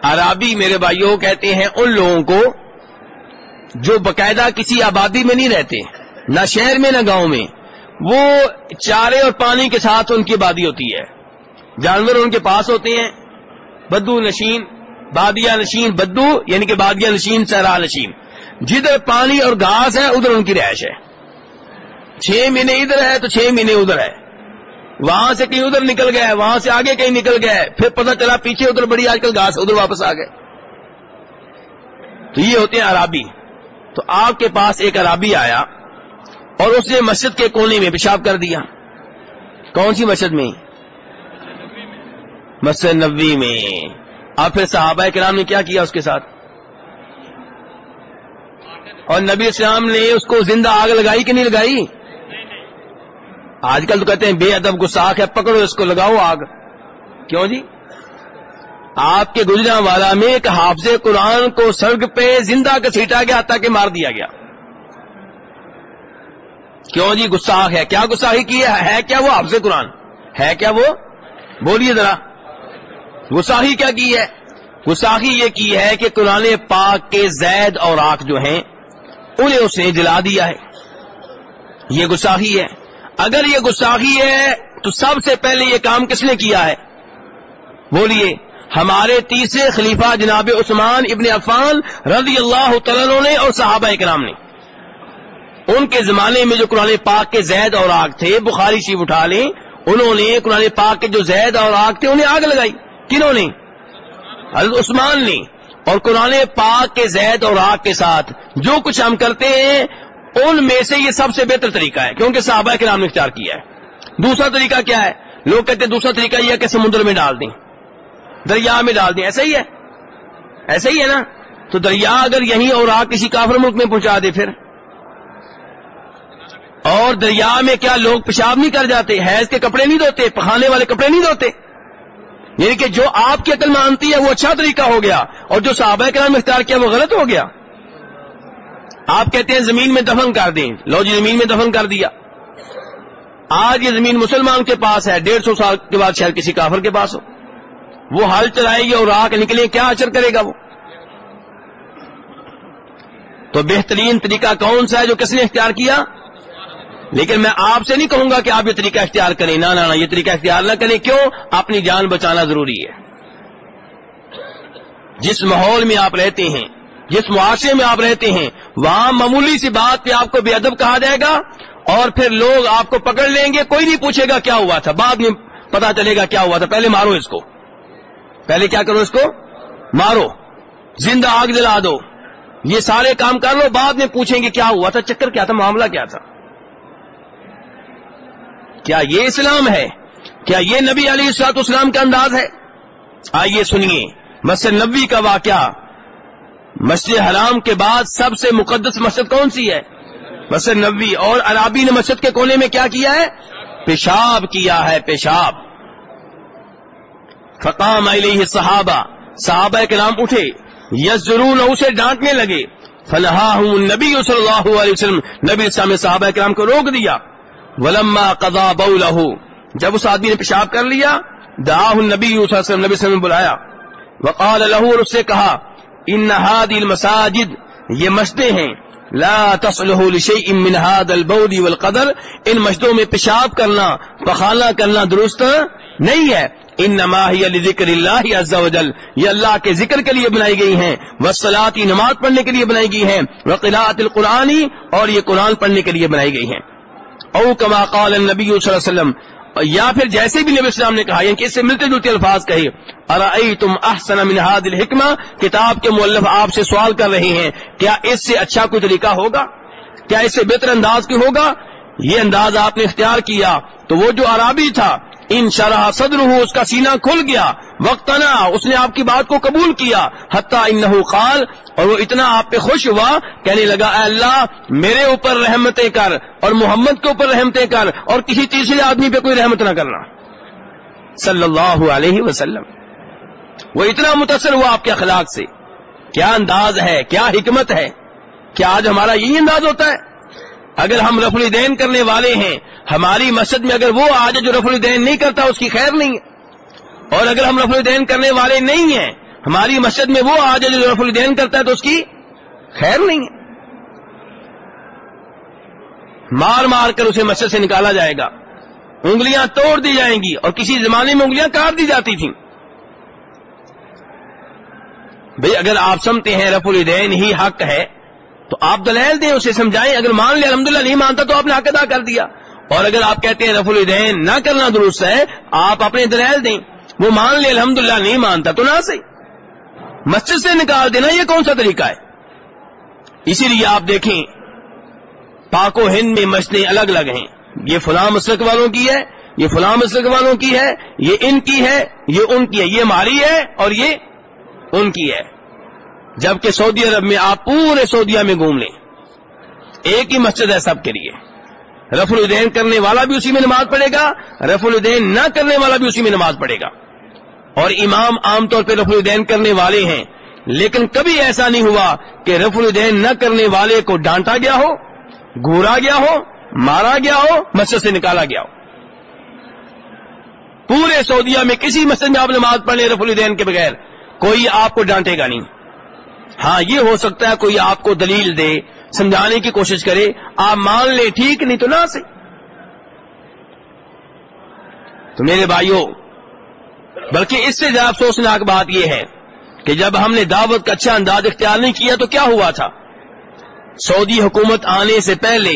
عرابی میرے بھائیوں کہتے ہیں ان لوگوں کو جو باقاعدہ کسی آبادی میں نہیں رہتے، نہ شہر میں، نہ گاؤں میں، وہ چارے اور پانی کے ساتھ ان کی آبادی ہوتی ہے۔ جانور ان کے پاس ہوتے ہیں، بدو، نشین بادیا نشین، بدو یعنی کہ بادیا نشین سہرا نشین۔ جدھر پانی اور گھاس ہے، ادھر ان کی رہائش ہے۔ چھ مہینے ادھر ہے تو چھ مہینے ادھر ہے۔ وہاں سے کہیں ادھر نکل گیا وہاں سے آگے کہیں نکل گیا پھر پتہ چلا پیچھے ادھر بڑی آج کل گھاس، ادھر واپس آ گئے۔ تو یہ ہوتے ہیں عرابی۔ تو آپ کے پاس ایک عرابی آیا اور اس نے مسجد کے کونے میں پیشاب کر دیا۔ کون سی مسجد میں؟ مسجد نبی میں۔ آپ پھر صحابہ کرام نے کیا کیا اس کے ساتھ؟ اور نبی اسلام نے اس کو زندہ آگ لگائی کہ نہیں لگائی؟ آج کل تو کہتے ہیں بے ادب گساخ ہے، پکڑو اس کو، لگاؤ آگ۔ کیوں جی؟ آپ کے گجرا والا میں ایک حافظ قرآن کو سڑک پہ زندہ کا سیٹا گیا تاکہ مار دیا گیا۔ کیوں جی؟ گساخ ہے۔ کیا گساخی کی ہے؟ کیا وہ حافظ قرآن؟ ہے کیا وہ؟ بولیے ذرا۔ گساخی کیا کی ہے؟ گساخی یہ کی ہے کہ قرآن پاک کے زید اور آخ جو ہیں، انہیں اس نے جلا دیا ہے۔ یہ گساخی ہے۔ اگر یہ گساخی ہے تو سب سے پہلے یہ کام کس نے کیا ہے؟ بولیے، ہمارے تیسرے خلیفہ جناب عثمان ابن عفان رضی اللہ تعالیٰ نے اور صحابہ کرام نے۔ ان کے زمانے میں جو قرآن پاک کے زید اور آگ تھے، بخاری شیف اٹھا لیں، انہوں نے قرآن پاک کے جو زید اور آگ تھے، انہیں آگ لگائی۔ کنہوں نے؟ حضرت عثمان نے۔ اور قرآن پاک کے زید اور آگ کے ساتھ جو کچھ ہم کرتے ہیں ان میں سے یہ سب سے بہتر طریقہ ہے، کیونکہ صحابہ کے نام نے اختیار کیا ہے۔ دوسرا طریقہ کیا ہے؟ لوگ کہتے ہیں دوسرا طریقہ یہ ہے کہ سمندر میں ڈال دیں، دریا میں ڈال دیں، ایسا ہی ہے۔ ایسا ہی ہے نا؟ تو دریا اگر یہیں اور آگ کسی کافر ملک میں پہنچا دے پھر۔ اور دریا میں کیا لوگ پیشاب نہیں کر جاتے؟ حیض کے کپڑے نہیں دھوتے، پخانے والے کپڑے نہیں دھوتے۔ یعنی کہ جو آپ کی عقل مانتی ہے، وہ اچھا طریقہ ہو گیا، اور جو صحابہ کے نام اختیار کیا، وہ غلط ہو گیا۔ آپ کہتے ہیں زمین میں دفن کر دیں۔ لو جی زمین میں دفن کر دیا۔ آج یہ زمین مسلمان کے پاس ہے، ڈیڑھ سو سال کے بعد شاید کسی کافر کے پاس ہو۔ وہ ہل چلائے گی اور آ کے نکلے کیا اچر کرے گا وہ؟ تو بہترین طریقہ کون سا ہے جو کس نے اختیار کیا؟ لیکن میں آپ سے نہیں کہوں گا کہ آپ یہ طریقہ اختیار کریں۔ نہ نہ، یہ طریقہ اختیار نہ کریں۔ کیوں؟ اپنی جان بچانا ضروری ہے۔ جس ماحول میں آپ رہتے ہیں جس معاشرے میں آپ رہتے ہیں، وہاں معمولی سی بات پہ آپ کو بے ادب کہا جائے گا اور پھر لوگ آپ کو پکڑ لیں گے، کوئی نہیں پوچھے گا کیا ہوا تھا، بعد میں پتا چلے گا کیا ہوا تھا، پہلے مارو اس کو۔ پہلے کیا کرو اس کو؟ مارو۔ زندہ آگ جلا دو۔ یہ سارے کام کر لو، بعد میں پوچھیں گے کیا ہوا تھا، چکر کیا تھا، معاملہ کیا تھا۔ کیا یہ اسلام ہے؟ کیا یہ نبی علی السلاط اسلام کا انداز ہے؟ آئیے سنیے، مسجد نبی کا واقعہ۔ مسجد حرام کے بعد سب سے مقدس مسجد کون سی ہے؟ مسجد نبی اور عرابی نے مسجد کے کونے میں کیا کیا ہے؟ پیشاب کیا ہے، پیشاب. فقام علیہ صحابہ صحابہ کے نام اٹھے. یس ضرور اسے ڈانٹنے لگے. فلاح نبی صلی اللہ علیہ وسلم. نبی اسلام صحابہ کے نام کو روک دیا. ولما قضا بولہ جب اس آدمی نے پیشاب کر لیا دعا نبی نبی صلی اللہ علیہ وسلم نے بلایا. وقال له اور اس سے کہا ان هذه المساجد، یہ مسجدیں ہیں. لا تصلح لشيء من هذا البول والقدر. ان مسجدوں میں پیشاب کرنا، پخانہ کرنا درست نہیں ہے. انما هي لذکر اللہ عز وجل. یہ اللہ کے ذکر کے لیے بنائی گئی ہیں. والصلاۃ نماز پڑھنے کے لیے بنائی گئی ہیں. وقراءۃ القرآن، اور یہ قرآن پڑھنے کے لیے بنائی گئی ہیں. او کما قال النبی صلی اللہ علیہ وسلم یا پھر جیسے بھی نبی اسلام نے کہا یعنی کہ اس سے ملتے جلتے الفاظ کہے ارئی تم احسن من الحکمہ؟ کتاب کے مؤلف آپ سے سوال کر رہے ہیں، کیا اس سے اچھا کوئی طریقہ ہوگا؟ کیا اس سے بہتر انداز کی ہوگا؟ یہ انداز آپ نے اختیار کیا، تو وہ جو عرابی تھا ان شرح صدر اس کا سینہ کھل گیا وقت اس نے آپ کی بات کو قبول کیا، حتیٰ ان قال، اور وہ اتنا آپ پہ خوش ہوا، کہنے لگا، اے اللہ، میرے اوپر رحمتیں کر، اور محمد کے اوپر رحمتیں کر، اور کسی تیسرے آدمی پہ کوئی رحمت نہ کرنا۔ صلی اللہ علیہ وسلم۔ وہ اتنا متاثر ہوا آپ کے اخلاق سے۔ کیا انداز ہے، کیا حکمت ہے؟ کیا آج ہمارا یہی انداز ہوتا ہے؟ اگر ہم رف الدین کرنے والے ہیں، ہماری مسجد میں اگر وہ آ جائے جو رف الدین نہیں کرتا، اس کی خیر نہیں ہے۔ اور اگر ہم رف الدین کرنے والے نہیں ہیں، ہماری مسجد میں وہ آ جائے جو رف الدین کرتا ہے، تو اس کی خیر نہیں ہے۔ مار مار کر اسے مسجد سے نکالا جائے گا۔ انگلیاں توڑ دی جائیں گی اور کسی زمانے میں انگلیاں کاٹ دی جاتی تھیں۔ بھئی اگر آپ سمتے ہیں رف الدین ہی حق ہے تو آپ دلیل دیں، اسے سمجھائیں۔ اگر مان لیا الحمدللہ نہیں مانتا تو آپ نے حق ادا کر دیا۔ اور اگر آپ کہتے ہیں رف الدین نہ کرنا درست ہے، آپ اپنے دلیل دیں۔ وہ مان لے الحمدللہ نہیں مانتا تو نہ صحیح۔ مسجد سے نکال دینا، یہ کون سا طریقہ ہے؟ اسی لیے آپ دیکھیں، پاک و ہند میں مسجدیں الگ الگ ہیں۔ یہ فلاں مسلک والوں کی ہے، یہ فلاں مسلک والوں کی ہے، یہ ان کی ہے، یہ ان کی ہے۔ یہ ماری ہے اور یہ ان کی ہے۔ جبکہ سعودی عرب میں آپ پورے سعودیہ میں گھوم لیں۔ ایک ہی مسجد ہے سب کے لیے۔ رف الدین کرنے والا بھی اسی میں نماز پڑھے گا رف الدین نہ کرنے والا بھی اسی میں نماز پڑھے گا۔ اور امام عام طور پہ رف الدین کرنے والے ہیں۔ لیکن کبھی ایسا نہیں ہوا کہ رف الدین نہ کرنے والے کو ڈانٹا گیا ہو گورا گیا ہو، مارا گیا ہو، مسجد سے نکالا گیا ہو۔ پورے سعودیہ میں کسی مسجد میں آپ نماز پڑھنے رف الدین کے بغیر، کوئی آپ کو ڈانٹے گا نہیں۔ ہاں یہ ہو سکتا ہے کوئی آپ کو دلیل دے، سمجھانے کی کوشش کرے، آپ مان لیں ٹھیک، نہیں تو نہ سے۔ تو میرے بھائیوں، بلکہ اس سے زیادہ افسوسناک بات یہ ہے کہ جب ہم نے دعوت کا اچھا انداز اختیار نہیں کیا تو کیا ہوا تھا؟ سعودی حکومت آنے سے پہلے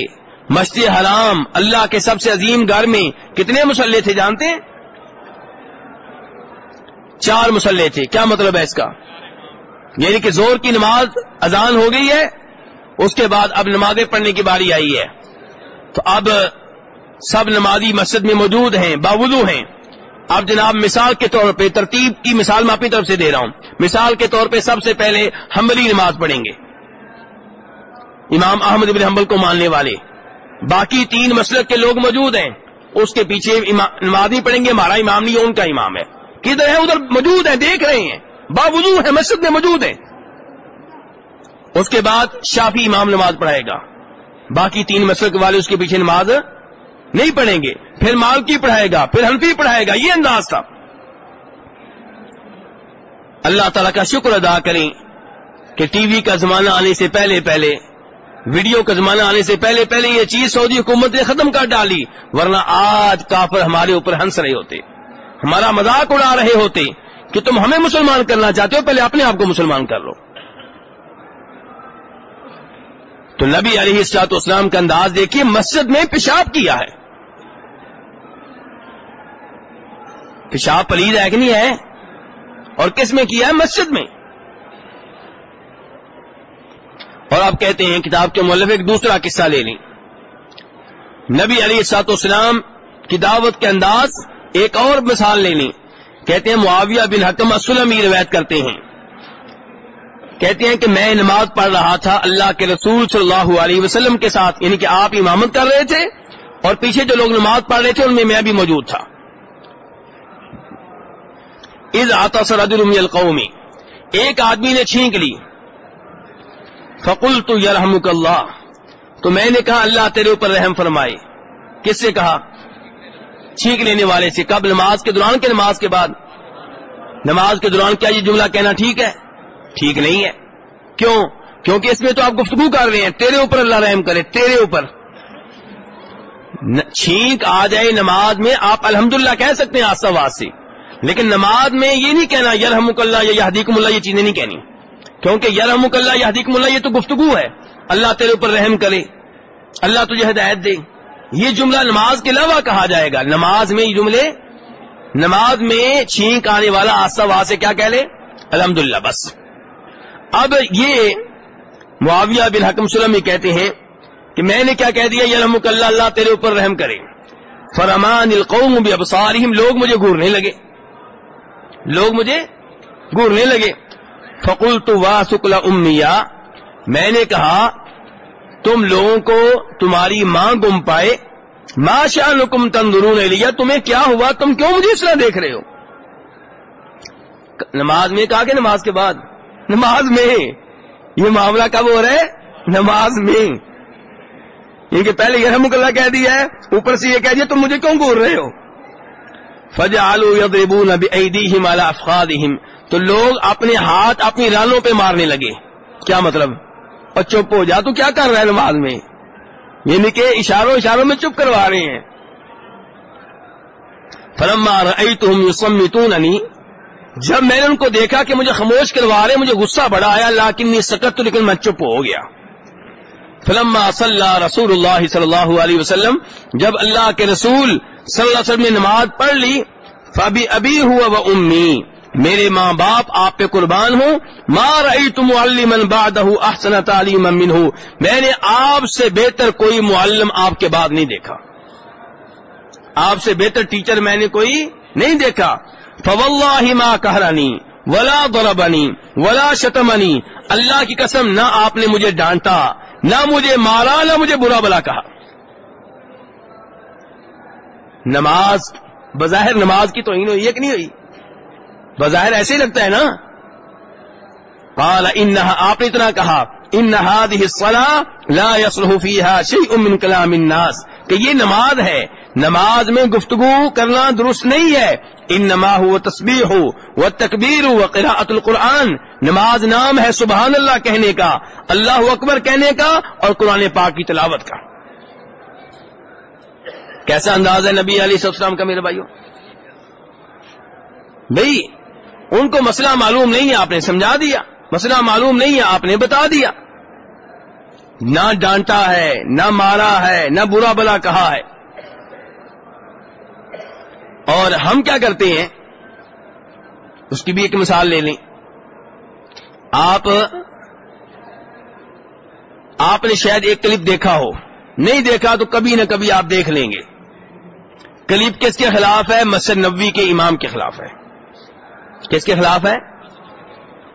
مسجد حرام اللہ کے سب سے عظیم گھر میں کتنے مسلح تھے جانتے ہیں؟ چار مسلح تھے۔ کیا مطلب ہے اس کا؟ یعنی کہ زور کی نماز اذان ہو گئی ہے، اس کے بعد اب نمازیں پڑھنے کی باری آئی ہے۔ تو اب سب نمازی مسجد میں موجود ہیں، باوضو ہیں۔ اب جناب مثال کے طور پہ ترتیب کی مثال میں اپنی طرف سے دے رہا ہوں۔ مثال کے طور پہ سب سے پہلے حملی نماز پڑھیں گے۔ امام احمد ابن حنبل کو ماننے والے۔ باقی تین مسلک کے لوگ موجود ہیں۔ اس کے پیچھے نماز نہیں پڑھیں گے، ہمارا امام نہیں ان کا امام ہے۔ کدھر ہے؟ ادھر موجود ہیں، دیکھ رہے ہیں۔ باوضو ہے، مسجد میں موجود ہیں اس کے بعد شافی امام نماز پڑھائے گا۔ باقی تین مسلک والے اس کے پیچھے نماز نہیں پڑھیں گے۔ پھر مال کی پڑھائے گا، پھر ہنفی پڑھائے گا، یہ انداز تھا۔ اللہ تعالیٰ کا شکر ادا کریں کہ ٹی وی کا زمانہ آنے سے پہلے پہلے، ویڈیو کا زمانہ آنے سے پہلے پہلے یہ چیز سعودی حکومت نے ختم کر ڈالی، ورنہ آج کافر ہمارے اوپر ہنس رہے ہوتے۔ ہمارا مذاق اڑا رہے ہوتے۔ کہ تم ہمیں مسلمان کرنا چاہتے ہو، پہلے اپنے آپ کو مسلمان کر لو۔ تو نبی علیہ السلاط اسلام کا انداز دیکھیے، مسجد میں پیشاب کیا ہے۔ پیشاب پلید ہے کہ نہیں ہے؟ اور کس میں کیا ہے؟ مسجد میں۔ اور آپ کہتے ہیں کتاب کے مولف ایک دوسرا قصہ لے لیں۔ نبی علی سات اسلام کی دعوت کے انداز ایک اور مثال لے لیں۔ کہتے ہیں معاویہ بن حکم اسلم روایت کرتے ہیں۔ کہتے ہیں کہ میں نماز پڑھ رہا تھا اللہ کے رسول صلی اللہ علیہ وسلم کے ساتھ یعنی کہ آپ امامت کر رہے تھے اور پیچھے جو لوگ نماز پڑھ رہے تھے ان میں میں بھی موجود تھا۔ از آتا سرد القومی ایک آدمی نے چھینک لی۔ فقل تو یرحمک اللہ، تو میں نے کہا اللہ تیرے اوپر رحم فرمائے۔ کس سے کہا؟ چھینک لینے والے سے کب نماز کے دوران کے نماز کے بعد۔ نماز کے دوران کیا یہ جملہ کہنا ٹھیک ہے؟ ٹھیک نہیں ہے۔ کیوں؟ کیونکہ اس میں تو آپ گفتگو کر رہے ہیں۔ تیرے اوپر اللہ رحم کرے، تیرے اوپر۔ چھینک آ جائے نماز میں، آپ الحمدللہ کہہ سکتے ہیں آسا سے۔ لیکن نماز میں یہ نہیں کہنا یرحمک اللہ یا یہدیکم اللہ، یہ چیزیں نہیں کہنی۔ کیونکہ یرحمک اللہ، یہدیکم اللہ، یہ تو گفتگو ہے۔ اللہ تیرے اوپر رحم کرے۔ اللہ تجھے ہدایت دے۔ یہ جملہ نماز کے علاوہ کہا جائے گا۔ نماز میں یہ جملے، نماز میں چھینک آنے والا آسا وا سے کیا کہہ لے؟ الحمد بس۔ اب یہ معاویہ بن حکم سلم یہ کہتے ہیں کہ میں نے کیا کہہ دیا؟ یہ یرحمک اللہ اللہ تیرے اوپر رحم کرے۔ فرمان القوم بابصارہم، لوگ مجھے گورنے لگے۔ لوگ مجھے گورنے لگے۔ فکل تو وا امیا میں نے کہا تم لوگوں کو تمہاری ماں گم پائے۔ ماں شاہ نکم تندرون لیا تمہیں کیا ہوا؟ تم کیوں مجھے اس طرح دیکھ رہے ہو؟ نماز میں کہا کہ نماز کے بعد؟ نماز میں۔ یہ معاملہ کب ہو رہا ہے؟ نماز میں۔ یہ کہ پہلے یہ رحمک اللہ کہہ دیا ہے، اوپر سے یہ کہہ دیا، تم مجھے کیوں گور رہے ہو؟ فج آلو یدربون بأیدیہم تو لوگ اپنے ہاتھ اپنی رانوں پہ مارنے لگے۔ کیا مطلب؟ اور چپ ہو جا، تو کیا کر رہا ہے نماز میں؟ یعنی کہ اشاروں اشاروں میں چپ کروا رہے ہیں۔ فلما رأیتهم یصمتوننی جب میں نے ان کو دیکھا کہ مجھے خاموش کروا رہے، مجھے غصہ بڑا آیا لیکن سکت تو لیکن میں چپ ہو گیا۔ فلما صلی رسول اللہ صلی اللہ علیہ وسلم، جب اللہ کے رسول صلی اللہ علیہ وسلم نے نماز پڑھ لی، فبی ابھی ہوا وہ امی میرے ماں باپ، آپ پہ قربان ہوں۔ ماں رہی تم من باد احسن تعلیم امن ہوں میں نے آپ سے بہتر کوئی معلم آپ کے بعد نہیں دیکھا۔ آپ سے بہتر ٹیچر میں نے کوئی نہیں دیکھا۔ فواللہ ما کہرانی ولا ضربنی ولا شتمنی اللہ کی قسم، نہ آپ نے مجھے ڈانٹا، نہ مجھے مارا، نہ مجھے برا بلا کہا۔ نماز، بظاہر نماز کی تو ہوئی ہے کہ نہیں ہوئی۔ بظاہر ایسے ہی لگتا ہے نا؟ قال انہا، آپ نے اتنا کہا، ان هذه الصلاه لا يصلح فيها شيء من كلام الناس۔ کہ یہ نماز ہے، نماز میں گفتگو کرنا درست نہیں ہے۔ ان نما ہو تصویر ہو وہ تکبیر ہو قراءت القرآن۔ نماز نام ہے سبحان اللہ کہنے کا، اللہ اکبر کہنے کا اور قرآن پاک کی تلاوت کا۔ کیسا انداز ہے نبی علیہ السلام کا میرے بھائیوں بھائی ان کو مسئلہ معلوم نہیں ہے، آپ نے سمجھا دیا۔ مسئلہ معلوم نہیں ہے، آپ نے بتا دیا۔ نہ ڈانٹا ہے، نہ مارا ہے، نہ برا بلا کہا ہے۔ اور ہم کیا کرتے ہیں؟ اس کی بھی ایک مثال لے لیں۔ آپ آپ نے شاید ایک کلپ دیکھا ہو۔ نہیں دیکھا تو کبھی نہ کبھی آپ دیکھ لیں گے۔ کلپ کس کے خلاف ہے؟ مسجد نبوی کے امام کے خلاف ہے۔ کس کے خلاف ہے؟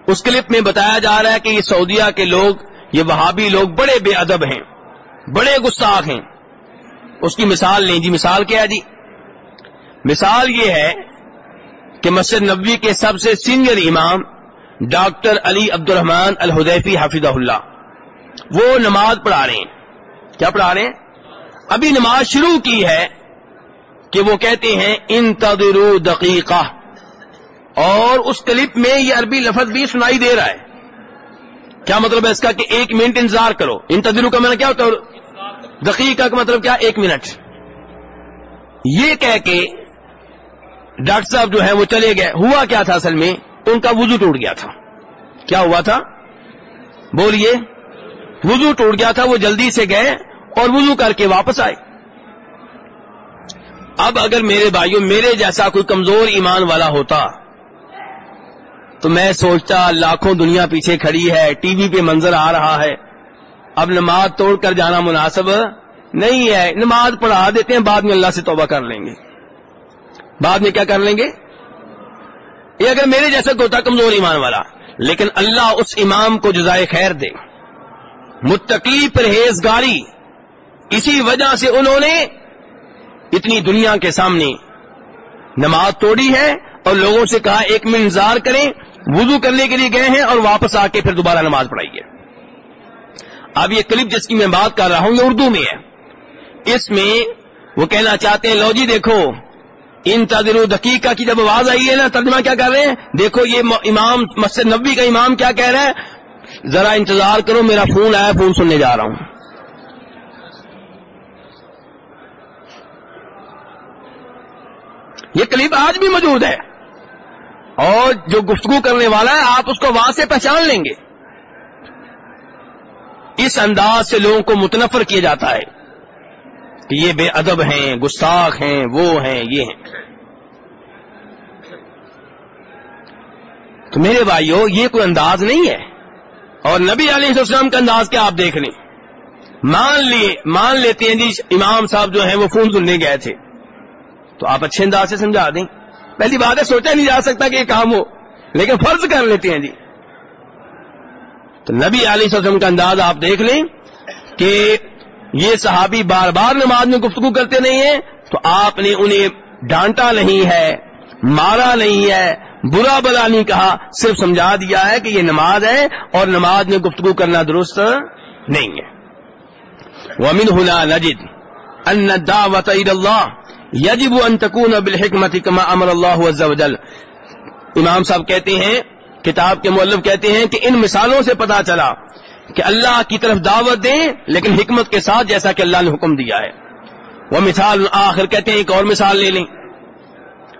اس کلپ میں بتایا جا رہا ہے کہ یہ سعودیہ کے لوگ، یہ وہابی لوگ بڑے بے ادب ہیں، بڑے گستاخ ہیں۔ اس کی مثال لیں جی مثال کیا ہے جی؟ مثال یہ ہے کہ مسجد نبوی کے سب سے سینئر امام ڈاکٹر علی عبد الرحمان الحدیفی حافظ اللہ۔ وہ نماز پڑھا رہے ہیں۔ کیا پڑھا رہے ہیں؟ ابھی نماز شروع کی ہے کہ وہ کہتے ہیں ان دقیقہ۔ اور اس کلپ میں یہ عربی لفظ بھی سنائی دے رہا ہے۔ کیا مطلب ہے اس کا کہ ایک منٹ انتظار کرو؟ ان تدرو کا میں کیا ہوتا ہے دقیقہ کا مطلب کیا؟ ایک منٹ۔ یہ کہہ کے ڈاکٹر صاحب جو ہے وہ چلے گئے۔ ہوا کیا تھا اصل میں؟ ان کا وضو ٹوٹ گیا تھا۔ کیا ہوا تھا؟ بولیے۔ وضو ٹوٹ گیا تھا، وہ جلدی سے گئے اور وضو کر کے واپس آئے۔ اب اگر میرے بھائیوں، میرے جیسا کوئی کمزور ایمان والا ہوتا تو میں سوچتا لاکھوں دنیا پیچھے کھڑی ہے، ٹی وی پہ منظر آ رہا ہے۔ اب نماز توڑ کر جانا مناسب نہیں ہے۔ نماز پڑھا دیتے ہیں، بعد میں اللہ سے توبہ کر لیں گے۔ بعد میں کیا کر لیں گے؟ یہ اگر میرے جیسا ہوتا کمزور ایمان والا، لیکن اللہ اس امام کو جزائے خیر دے۔ متقی پرہیزگاری، اسی وجہ سے انہوں نے اتنی دنیا کے سامنے نماز توڑی ہے اور لوگوں سے کہا، ایک منٹ انتظار کریں وضو کرنے کے لیے گئے ہیں اور واپس آ کے پھر دوبارہ نماز پڑھائیے۔ اب یہ کلپ جس کی میں بات کر رہا ہوں یہ اردو میں ہے۔ اس میں وہ کہنا چاہتے ہیں، لو جی دیکھو ان تدر دقیقہ کی جب آواز آئی ہے نا، ترجمہ کیا کر رہے ہیں؟ دیکھو یہ امام، مسجد نبی کا امام کیا کہہ رہا ہے؟ ذرا انتظار کرو، میرا فون آیا، فون سننے جا رہا ہوں۔ یہ کلپ آج بھی موجود ہے۔ اور جو گفتگو کرنے والا ہے، آپ اس کو وہاں سے پہچان لیں گے۔ اس انداز سے لوگوں کو متنفر کیا جاتا ہے کہ یہ بے ادب ہیں، گستاخ ہیں، وہ ہیں، یہ ہیں۔ تو میرے بھائیوں یہ کوئی انداز نہیں ہے۔ اور نبی علیہ السلام کا انداز کیا آپ دیکھ لیں۔ مان لیے، مان لیتے ہیں جی امام صاحب جو ہیں، وہ فون سننے گئے تھے۔ تو آپ اچھے انداز سے سمجھا دیں۔ پہلی بات ہے، سوچا نہیں جا سکتا کہ یہ کام ہو، لیکن فرض کر لیتے ہیں جی۔ تو نبی علیہ السلام کا انداز آپ دیکھ لیں کہ یہ صحابی بار بار نماز میں گفتگو کرتے نہیں ہیں، تو آپ نے انہیں ڈانٹا نہیں ہے، مارا نہیں ہے، برا بلا نہیں کہا، صرف سمجھا دیا ہے کہ یہ نماز ہے اور نماز میں گفتگو کرنا درست نہیں ہے۔ ومن هنا نجد ان الدعوة الى الله يجب ان تكون بالحكمة كما امر الله عز وجل امام صاحب کہتے ہیں، کتاب کے مؤلف کہتے ہیں کہ ان مثالوں سے پتا چلا کہ اللہ کی طرف دعوت دیں، لیکن حکمت کے ساتھ جیسا کہ اللہ نے حکم دیا ہے۔ وہ مثال آخر کہتے ہیں، ایک اور مثال لے لیں۔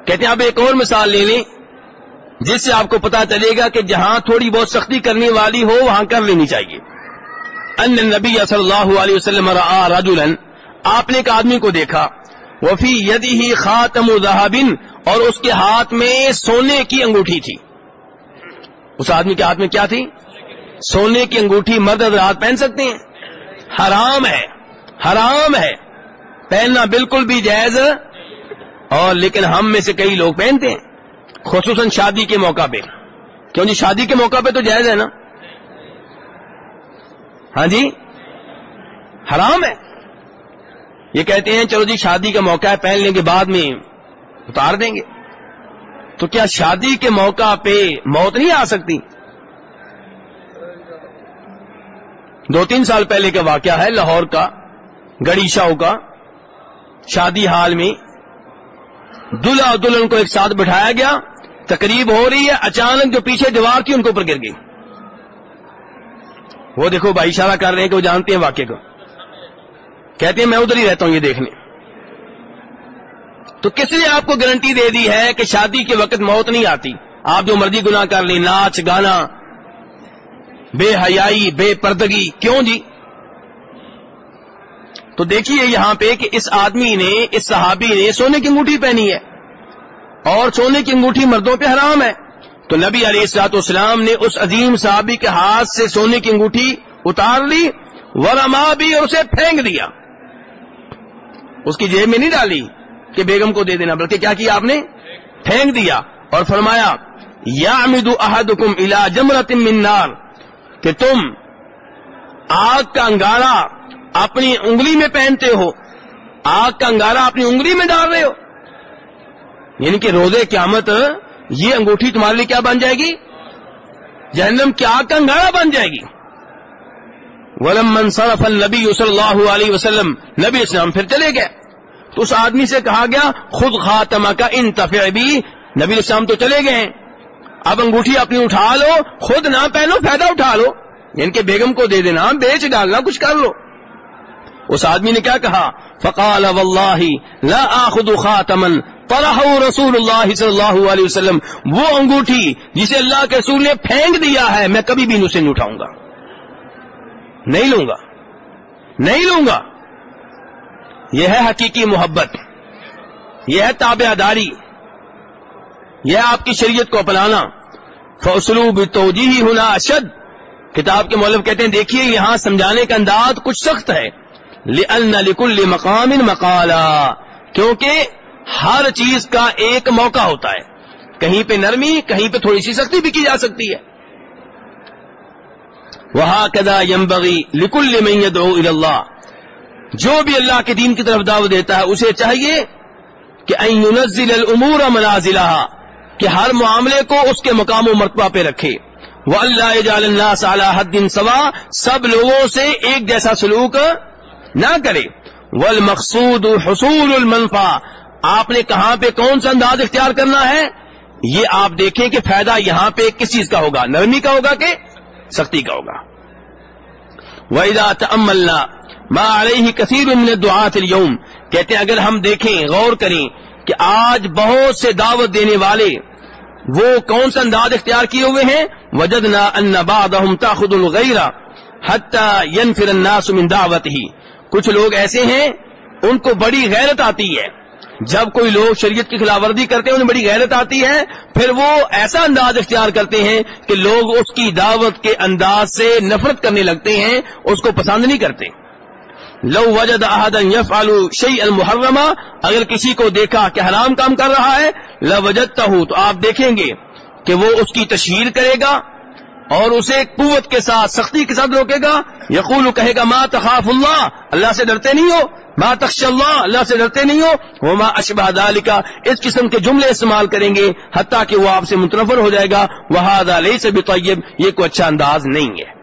کہتے ہیں، اب ایک اور مثال لے لیں، جس سے آپ کو پتا چلے گا کہ جہاں تھوڑی بہت سختی کرنے والی ہو، وہاں کر لینی چاہیے۔ ان نبی صلی اللہ علیہ وسلم رجلا، آپ نے ایک آدمی کو دیکھا۔ وفی یدی ہی خاتم ذہبن، اور اس کے ہاتھ میں سونے کی انگوٹھی تھی۔ اس آدمی کے ہاتھ میں کیا تھی؟ سونے کی انگوٹھی مرد رات پہن سکتے ہیں۔ حرام ہے حرام ہے۔ پہننا بالکل بھی جائز، اور لیکن ہم میں سے کئی لوگ پہنتے ہیں، خصوصاً شادی کے موقع پہ۔ کیوں جی؟ شادی کے موقع پہ تو جائز ہے نا؟ ہاں جی؟ حرام ہے۔ یہ کہتے ہیں، چلو جی شادی کا موقع ہے، پہن لیں گے بعد میں، اتار دیں گے۔ تو کیا شادی کے موقع پہ موت نہیں آ سکتی؟ دو تین سال پہلے کا واقعہ ہے، لاہور کا گڑی شاہ کا، شادی حال میں۔ دلہا دلہن کو ایک ساتھ بٹھایا گیا، تقریب ہو رہی ہے، اچانک جو پیچھے دیوار تھی، ان کے اوپر گر گئی۔ وہ دیکھو، بھائی اشارہ کر رہے ہیں کہ وہ جانتے ہیں واقعے کو۔ کہتے ہیں میں ادھر ہی رہتا ہوں یہ دیکھنے۔ تو کس نے آپ کو گارنٹی دے دی ہے کہ شادی کے وقت موت نہیں آتی؟ آپ جو مرضی گناہ کر لیں، ناچ، گانا۔ بے حیائی، بے پردگی۔ کیوں جی؟ تو دیکھیے یہاں پہ کہ اس آدمی نے، اس صحابی نے سونے کی انگوٹھی پہنی ہے۔ اور سونے کی انگوٹھی مردوں پہ حرام ہے۔ تو نبی علیہ السلاط اسلام نے اس عظیم صحابی کے ہاتھ سے سونے کی انگوٹھی اتار لی ورما بھی اور اسے پھینک دیا۔ اس کی جیب میں نہیں ڈالی کہ بیگم کو دے دینا، بلکہ کیا کیا آپ نے؟ پھینک دیا اور فرمایا یا امید احدکم الا جمرت من نار، کہ تم آگ کا انگارا اپنی انگلی میں پہنتے ہو، آگ کا انگارا اپنی انگلی میں ڈال رہے ہو۔ یعنی کہ روزے قیامت یہ انگوٹھی تمہارے لیے کیا بن جائے گی؟ جہنم کی آگ کا انگارا بن جائے گی۔ ولم منصرف النبی صلی اللہ علیہ وسلم، نبی اسلام پھر چلے گئے۔ تو اس آدمی سے کہا گیا، خود خاتمہ کا انتفع بھی نبی اسلام تو چلے گئے۔ اب انگوٹھی اپنی اٹھا لو، خود نہ پہنو، فائدہ اٹھا لو۔ یعنی کہ بیگم کو دے دینا، بیچ ڈالنا، کچھ کر لو۔ اس آدمی نے کیا کہا؟ فقال، واللہ، لا آخذ خاتما طرح رسول اللہ صلی اللہ علیہ وسلم۔ وہ انگوٹھی جسے اللہ کے رسول نے پھینک دیا ہے، میں کبھی بھی اسے نہیں اٹھاؤں گا۔ نہیں لوں گا۔ نہیں لوں گا۔ یہ ہے حقیقی محبت۔ یہ ہے تابع داری۔ یہ آپ کی شریعت کو اپنانا۔ فسلوب توجی ہی ہونا اشد۔ کتاب کے مولب کہتے ہیں، دیکھیے، یہاں سمجھانے کا انداز کچھ سخت ہے۔ لکل مقام مقالا۔ کیونکہ ہر چیز کا ایک موقع ہوتا ہے۔ کہیں پہ نرمی، کہیں پہ تھوڑی سی سختی بھی کی جا سکتی ہے۔ وہاں کدا یمبغی لکل میت اللہ جو بھی اللہ کے دین کی طرف دعوت دیتا ہے، اسے چاہیے کہ الامور منازلہ کہ ہر معاملے کو اس کے مقام و مرتبہ پہ رکھے۔ وہ اللہ صلاح سوا سب لوگوں سے ایک جیسا سلوک نہ کرے۔ والمقصود حصول المنفع آپ نے کہاں پہ کون سا انداز اختیار کرنا ہے؟ یہ آپ دیکھیں کہ فائدہ یہاں پہ کس چیز کا ہوگا؟ نرمی کا ہوگا کہ سختی کا ہوگا۔ وَإِذَا تَأَمَّلْنَا مَا عَلَيْهِ كَثِيرٌ مِنَ الدُّعَاةِ الْيَوْمِ، کہتے ہیں اگر ہم دیکھیں، غور کریں کہ آج بہت سے دعوت دینے والے وہ کون سا انداز اختیار کیے ہوئے ہیں؟ وجدنا ان بعضهم تاخذ الغیر حتى ينفر الناس من دعوته۔ کچھ لوگ ایسے ہیں، ان کو بڑی غیرت آتی ہے۔ جب کوئی لوگ شریعت کی خلاف ورزی کرتے ہیں، انہیں بڑی غیرت آتی ہے، پھر وہ ایسا انداز اختیار کرتے ہیں کہ لوگ اس کی دعوت کے انداز سے نفرت کرنے لگتے ہیں، اس کو پسند نہیں کرتے۔ لو وجد احدن یفعل شیء المحرمہ اگر کسی کو دیکھا کہ حرام کام کر رہا ہے لو تو آپ دیکھیں گے کہ وہ اس کی تشہیر کرے گا اور اسے قوت کے ساتھ، سختی کے ساتھ روکے گا۔ یقول، کہے گا، ما تخاف اللہ اللہ سے ڈرتے نہیں ہو۔ ما تخش اللہ اللہ سے ڈرتے نہیں ہو۔ وہ ماں اشبہ کا اس قسم کے جملے استعمال کریں گے، حتیٰ کہ وہ آپ سے متنفر ہو جائے گا۔ وہ علیہ سے بھی طیب یہ کوئی اچھا انداز نہیں ہے۔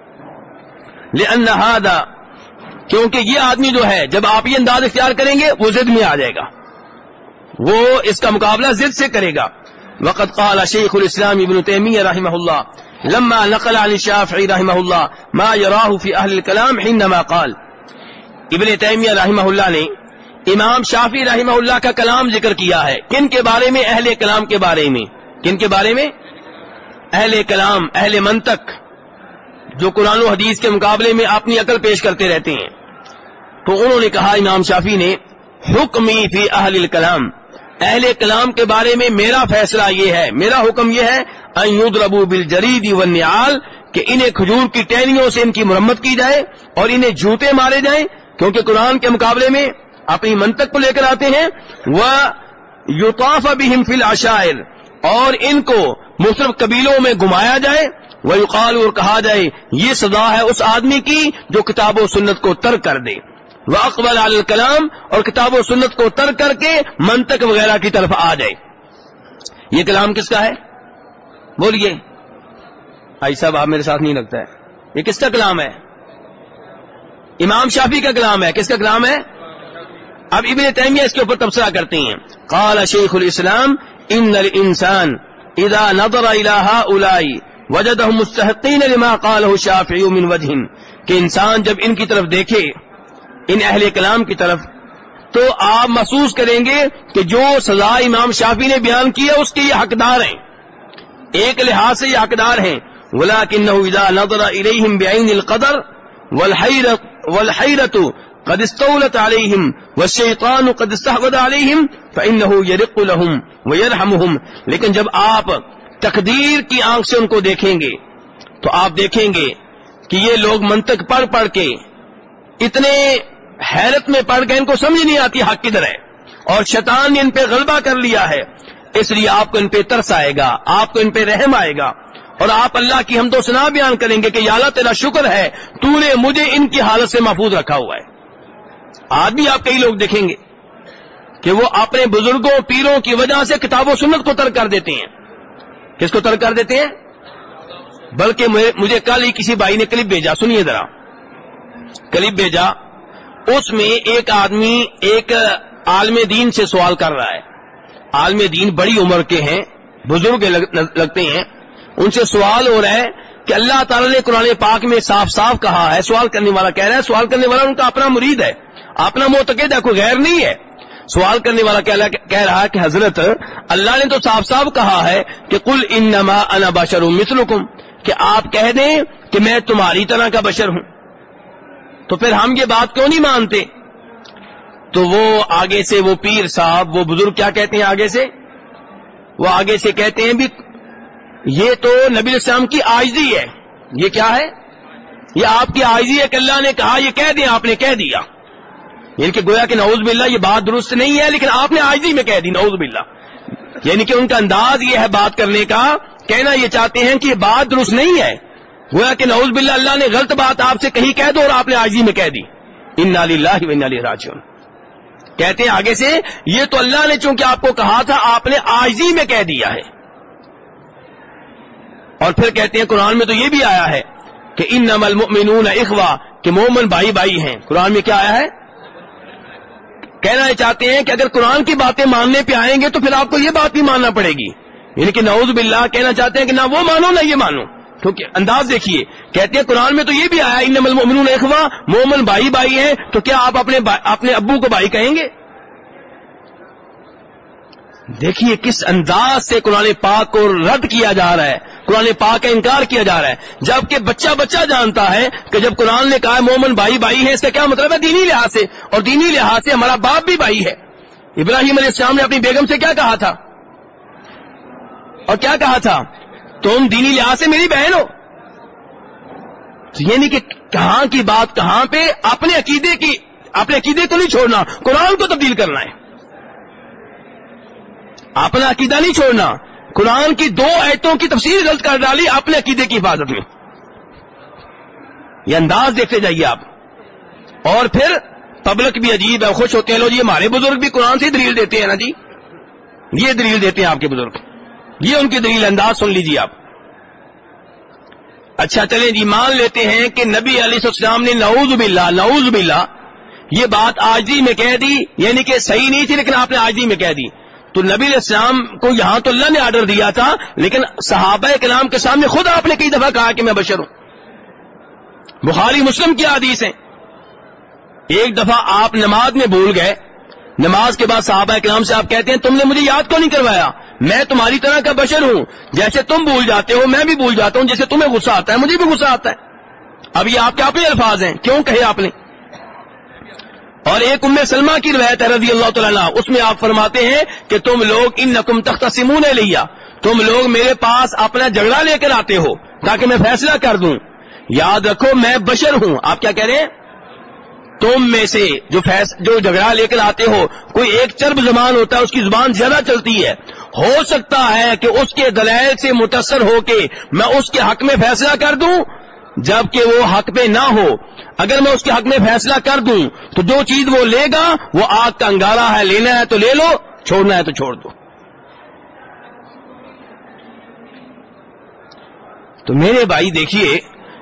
کیونکہ یہ آدمی جو ہے، جب آپ یہ انداز اختیار کریں گے، وہ ضد میں آ جائے گا۔ وہ اس کا مقابلہ ضد سے کرے گا۔ وقت قال شیخ الاسلام ابن تیمیہ رحمہ اللہ، لما نقل عن الشافعی رحمہ اللہ، ما يراه في اہل الكلام حينما قال ابن تیمیہ رحمہ اللہ نے امام شافی رحمہ اللہ کا کلام ذکر کیا ہے۔ کن کے بارے میں؟ اہل کلام کے بارے میں۔ کن کے بارے میں؟ اہل کلام، اہل منطق، جو قرآن و حدیث کے مقابلے میں اپنی عقل پیش کرتے رہتے ہیں۔ تو انہوں نے کہا، امام شافی نے، حکمی فی اہل الکلام اہل کلام کے بارے میں میرا فیصلہ یہ ہے، میرا حکم یہ ہے ربو بل جرید کہ انہیں کھجور کی ٹہنیوں سے ان کی مرمت کی جائے اور انہیں جوتے مارے جائیں کیونکہ قرآن کے مقابلے میں اپنی منطق کو لے کر آتے ہیں، وہ یوتاف بہم فل عشائر اور ان کو مختلف قبیلوں میں گھمایا جائے، وہ یقال اور کہا جائے، یہ سزا ہے اس آدمی کی جو کتاب و سنت کو ترک کر دے۔ وہ اقبال الکلام اور کتاب و سنت کو ترک کر کے منطق وغیرہ کی طرف آ جائے۔ یہ کلام کس کا ہے؟ بولیے۔ بھائی صاحب، آپ میرے ساتھ نہیں لگتا ہے۔ یہ کس کا کلام ہے؟ امام شافی کا کلام ہے کس کا کلام ہے؟ اب ابن تیمیہ اس کے اوپر تبصرہ کرتے ہیں۔ قال شیخ الاسلام، ان الانسان اذا نظر الى هؤلاء وجدهم مستحقین لما قاله الشافعی من وجه کہ انسان جب ان کی طرف دیکھے، ان اہل کلام کی طرف، تو آپ محسوس کریں گے کہ جو سزا امام شافی نے بیان کی ہے، اس کے یہ حقدار ہیں۔ ایک لحاظ سے یہ حقدار ہیں۔ ولكنه اذا نظر اليهم بعين القدر والحيرة والحيرة قد استولت عليهم والشيطان قد استحوذ عليهم فانه يرق لهم ويرحمهم. لیکن جب آپ تقدیر کی آنکھ سے ان کو دیکھیں گے، تو آپ دیکھیں گے کہ یہ لوگ منطق پڑھ پڑھ کے اتنے حیرت میں پڑھ کے ان کو سمجھ نہیں آتی حق کدھر ہے۔ اور شیطان نے ان پہ غلبہ کر لیا ہے، اس لیے آپ کو ان پہ ترس آئے گا، آپ کو ان پہ رحم آئے گا۔ اور آپ اللہ کی ہم تو سنا بیان کریں گے کہ یا اللہ تیرا شکر ہے، تو نے مجھے ان کی حالت سے محفوظ رکھا ہوا ہے۔ آج بھی آپ کئی لوگ دیکھیں گے کہ وہ اپنے بزرگوں، پیروں کی وجہ سے کتاب و سنت کو ترک کر دیتے ہیں۔ کس کو ترک کر دیتے ہیں؟ بلکہ مجھے کل ہی کسی بھائی نے کلپ بھیجا، سنیے ذرا۔ کلپ بھیجا، اس میں ایک آدمی ایک عالم دین سے سوال کر رہا ہے۔ عالم دین بڑی عمر کے ہیں، بزرگ لگتے ہیں۔ ان سے سوال ہو رہا ہے کہ اللہ تعالیٰ نے قرآن پاک میں صاف صاف کہا ہے، سوال کرنے والا کہہ رہا ہے، سوال کرنے والا ان کا اپنا مرید ہے، اپنا معتقد ہے، کوئی غیر نہیں ہے۔ سوال کرنے والا کہہ رہا ہے کہ حضرت، اللہ نے تو صاف صاف کہا ہے کہ کل انما انا بشر مثلکم، کہ آپ کہہ دیں کہ میں تمہاری طرح کا بشر ہوں۔ تو پھر ہم یہ بات کیوں نہیں مانتے؟ تو وہ آگے سے وہ پیر صاحب، وہ بزرگ کیا کہتے ہیں آگے سے؟ وہ آگے سے کہتے ہیں بھی یہ تو نبی السلام کی آئزی ہے۔ یہ کیا ہے؟ یہ آپ کی آئزی ہے کہ اللہ نے کہا، یہ کہہ دیا آپ نے کہہ دیا۔ یعنی کہ گویا کہ نعوذ باللہ یہ بات درست نہیں ہے، لیکن آپ نے آئزی میں کہہ دی، نعوذ باللہ۔ یعنی کہ ان کا انداز یہ ہے بات کرنے کا، کہنا یہ چاہتے ہیں کہ یہ بات درست نہیں ہے۔ گویا کہ نعوذ باللہ اللہ نے غلط بات آپ سے کہیں کہہ دو اور آپ نے آئزی میں کہہ دی۔ ان نالی اللہ راجون کہتے ہیں آگے سے، یہ تو اللہ نے چونکہ آپ کو کہا تھا، آپ نے آئزی میں کہہ دیا ہے۔ اور پھر کہتے ہیں قرآن میں تو یہ بھی آیا ہے کہ ان نمل مینون اخوا کہ مومن بھائی بھائی ہیں۔ قرآن میں کیا آیا ہے؟ کہنا یہ چاہتے ہیں کہ اگر قرآن کی باتیں ماننے پہ آئیں گے تو پھر آپ کو یہ بات بھی ماننا پڑے گی۔ یعنی کہ نعوذ باللہ کہنا چاہتے ہیں کہ نہ وہ مانو نہ یہ مانو۔ کیونکہ انداز دیکھیے، کہتے ہیں قرآن میں تو یہ بھی آیا ان نمل اخوا مومن بھائی بھائی ہیں، تو کیا آپ اپنے اپنے ابو کو بھائی کہیں گے؟ دیکھیے کس انداز سے قرآن پاک کو رد کیا جا رہا ہے، قرآن پاک کا انکار کیا جا رہا ہے۔ جبکہ بچہ بچہ جانتا ہے کہ جب قرآن نے کہا مومن بھائی بھائی ہے، اس کا کیا مطلب ہے؟ دینی لحاظ سے۔ اور دینی لحاظ سے ہمارا باپ بھی بھائی ہے۔ ابراہیم علیہ السلام نے اپنی بیگم سے کیا کہا تھا؟ اور کیا کہا تھا؟ تم دینی لحاظ سے میری بہن ہو۔ یعنی کہ کہاں کی بات، کہاں پہ اپنے عقیدے کی، اپنے عقیدے کو نہیں چھوڑنا، قرآن کو تبدیل کرنا ہے۔ اپنا عقیدہ نہیں چھوڑنا۔ قرآن کی دو ایتوں کی تفصیل غلط کر ڈالی، اپنے عقیدے کی حفاظت میں۔ یہ انداز دیکھتے جائیے آپ۔ اور پھر پبلک بھی عجیب ہے، خوش ہوتے ہیں لو جی ہمارے بزرگ بھی قرآن سے دلیل دیتے ہیں نا جی؟ یہ دلیل دیتے ہیں آپ کے بزرگ۔ یہ ان کی دلیل انداز سن لیجیے آپ۔ اچھا چلیں جی مان لیتے ہیں کہ نبی علیہ السلام نے نعوذ باللہ نعوذ باللہ، یہ بات آجی میں کہہ دی یعنی کہ صحیح نہیں تھی لیکن آپ نے آجی میں کہہ دی۔ تو نبی علیہ السلام کو یہاں تو اللہ نے آرڈر دیا تھا، لیکن صحابہ کلام کے سامنے خود آپ نے کئی دفعہ کہا کہ میں بشر ہوں۔ بخاری مسلم کی حدیث ہیں ایک دفعہ آپ نماز میں بھول گئے۔ نماز کے بعد صحابہ کلام سے آپ کہتے ہیں، تم نے مجھے یاد کیوں نہیں کروایا؟ میں تمہاری طرح کا بشر ہوں۔ جیسے تم بھول جاتے ہو، میں بھی بھول جاتا ہوں، جیسے تمہیں غصہ آتا ہے، مجھے بھی غصہ آتا ہے۔ اب یہ آپ کے اپنے الفاظ ہیں، کیوں کہے آپ نے؟ اور ایک ام سلمہ کی روایت ہے رضی اللہ تعالیٰ اس میں آپ فرماتے ہیں کہ تم لوگ ان نقم تخت سمون لیا تم لوگ میرے پاس اپنا جھگڑا لے کر آتے ہو تاکہ میں فیصلہ کر دوں۔ یاد رکھو، میں بشر ہوں۔ آپ کیا کہہ رہے ہیں؟ تم میں سے جو فیص، جو جھگڑا لے کر آتے ہو، کوئی ایک چرب زبان ہوتا ہے، اس کی زبان زیادہ چلتی ہے۔ ہو سکتا ہے کہ اس کے دلائل سے متاثر ہو کے میں اس کے حق میں فیصلہ کر دوں جبکہ وہ حق پہ نہ ہو۔ اگر میں اس کے حق میں فیصلہ کر دوں تو جو چیز وہ لے گا، وہ آگ کا انگارا ہے، لینا ہے تو لے لو، چھوڑنا ہے تو چھوڑ دو۔ تو میرے بھائی دیکھیے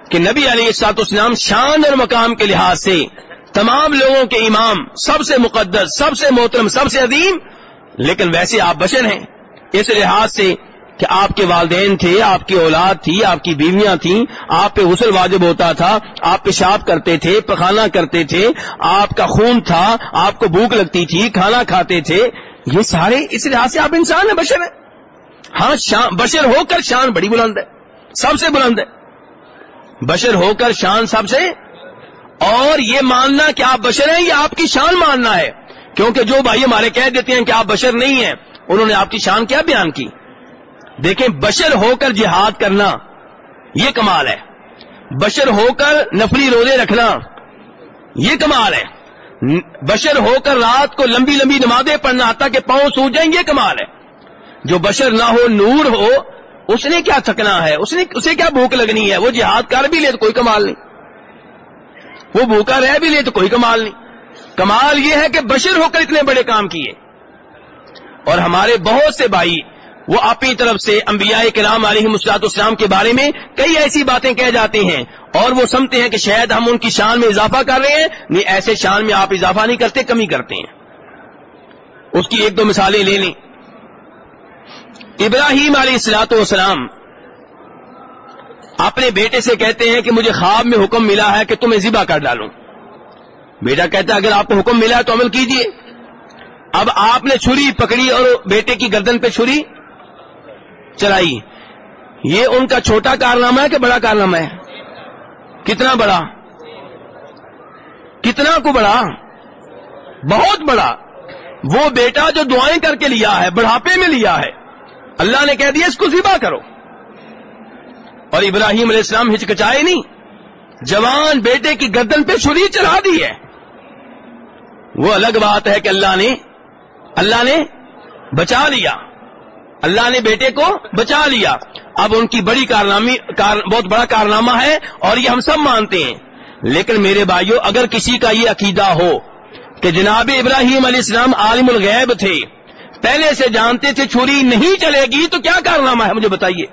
کہ نبی علیہ السلاط اسلام شان اور مقام کے لحاظ سے تمام لوگوں کے امام سب سے مقدس، سب سے محترم، سب سے عظیم، لیکن ویسے آپ بشر ہیں۔ اس لحاظ سے کہ آپ کے والدین تھے، آپ کی اولاد تھی، آپ کی بیویاں تھیں، آپ پہ غسل واجب ہوتا تھا، آپ پیشاب کرتے تھے پخانا کرتے تھے، آپ کا خون تھا، آپ کو بھوک لگتی تھی، کھانا کھاتے تھے۔ یہ سارے اس لحاظ سے آپ انسان ہیں، بشر ہیں۔ ہاں شان، بشر ہو کر شان بڑی بلند ہے، سب سے بلند ہے۔ بشر ہو کر شان سب سے، اور یہ ماننا کہ آپ بشر ہیں، یہ آپ کی شان ماننا ہے۔ کیونکہ جو بھائی ہمارے کہہ دیتے ہیں کہ آپ بشر نہیں ہیں، انہوں نے آپ کی شان کیا بیان کی؟ دیکھیں بشر ہو کر جہاد کرنا یہ کمال ہے۔ بشر ہو کر نفلی روزے رکھنا یہ کمال ہے۔ بشر ہو کر رات کو لمبی لمبی نمازیں پڑھنا آتا کہ پاؤں سو جائیں یہ کمال ہے۔ جو بشر نہ ہو، نور ہو، اس نے کیا تھکنا ہے؟ اس نے، اسے کیا بھوک لگنی ہے؟ وہ جہاد کر بھی لے تو کوئی کمال نہیں۔ وہ بھوکا رہ بھی لے تو کوئی کمال نہیں۔ کمال یہ ہے کہ بشر ہو کر اتنے بڑے کام کیے۔ اور ہمارے بہت سے بھائی وہ اپنی طرف سے انبیاء کرام علیہ مسلاط اسلام کے بارے میں کئی ایسی باتیں کہہ جاتے ہیں اور وہ سمجھتے ہیں کہ شاید ہم ان کی شان میں اضافہ کر رہے ہیں، نہیں، ایسے شان میں آپ اضافہ نہیں کرتے، کمی کرتے ہیں۔ اس کی ایک دو مثالیں لے لیں۔ ابراہیم علیہ السلاط والسلام اپنے بیٹے سے کہتے ہیں کہ مجھے خواب میں حکم ملا ہے کہ تمہیں ذبح کر ڈالوں۔ بیٹا کہتا ہے، اگر آپ کو حکم ملا ہے تو عمل کیجیے۔ اب آپ نے چھری پکڑی اور بیٹے کی گردن پہ چھری۔ چلائی۔ یہ ان کا چھوٹا کارنامہ ہے کہ بڑا کارنامہ ہے؟ کتنا بڑا؟ کتنا کو بڑا؟ بہت بڑا۔ وہ بیٹا جو دعائیں کر کے لیا ہے، بڑھاپے میں لیا ہے۔ اللہ نے کہہ دیا، اس کو ذبح کرو۔ اور ابراہیم علیہ السلام ہچکچائے نہیں۔ جوان بیٹے کی گردن پہ چھری چلا دی ہے۔ وہ الگ بات ہے کہ اللہ نے اللہ نے بچا لیا۔ اللہ نے بیٹے کو بچا لیا۔ اب ان کی بڑی کارنامی کار بہت بڑا کارنامہ ہے اور یہ ہم سب مانتے ہیں۔ لیکن میرے بھائیوں اگر کسی کا یہ عقیدہ ہو کہ جناب ابراہیم علیہ السلام عالم الغیب تھے، پہلے سے جانتے تھے چھری نہیں چلے گی، تو کیا کارنامہ ہے؟ مجھے بتائیے۔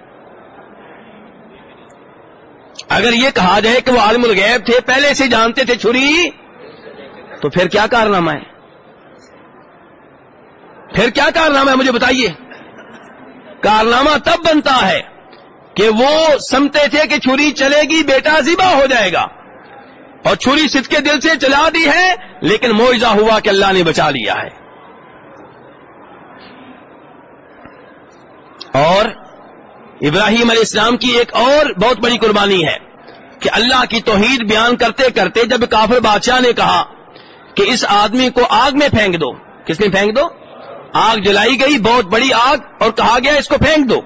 اگر یہ کہا جائے کہ وہ عالم الغیب تھے، پہلے سے جانتے تھے چھری، تو پھر کیا کارنامہ ہے؟ پھر کیا کارنامہ ہے؟ مجھے بتائیے۔ کارنامہ تب بنتا ہے کہ وہ سمتے تھے کہ چھری چلے گی، بیٹا ذبح ہو جائے گا۔ اور چھری سد کے دل سے چلا دی ہے، لیکن معاوضہ ہوا کہ اللہ نے بچا لیا ہے۔ اور ابراہیم علیہ السلام کی ایک اور بہت بڑی قربانی ہے کہ اللہ کی توحید بیان کرتے کرتے جب کافر بادشاہ نے کہا کہ اس آدمی کو آگ میں پھینک دو۔ کس نے پھینک دو؟ آگ جلائی گئی، بہت بڑی آگ، اور کہا گیا اس کو پھینک دو۔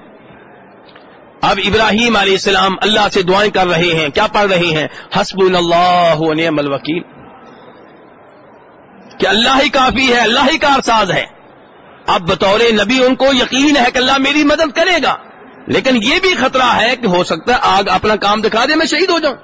اب ابراہیم علیہ السلام اللہ سے دعائیں کر رہے ہیں۔ کیا پڑھ رہے ہیں؟ حسب اللہ نعم الوکیل۔ کہ اللہ ہی کافی ہے، اللہ ہی کارساز ہے۔ اب بطور نبی ان کو یقین ہے کہ اللہ میری مدد کرے گا۔ لیکن یہ بھی خطرہ ہے کہ ہو سکتا ہے آگ اپنا کام دکھا دے، میں شہید ہو جاؤں۔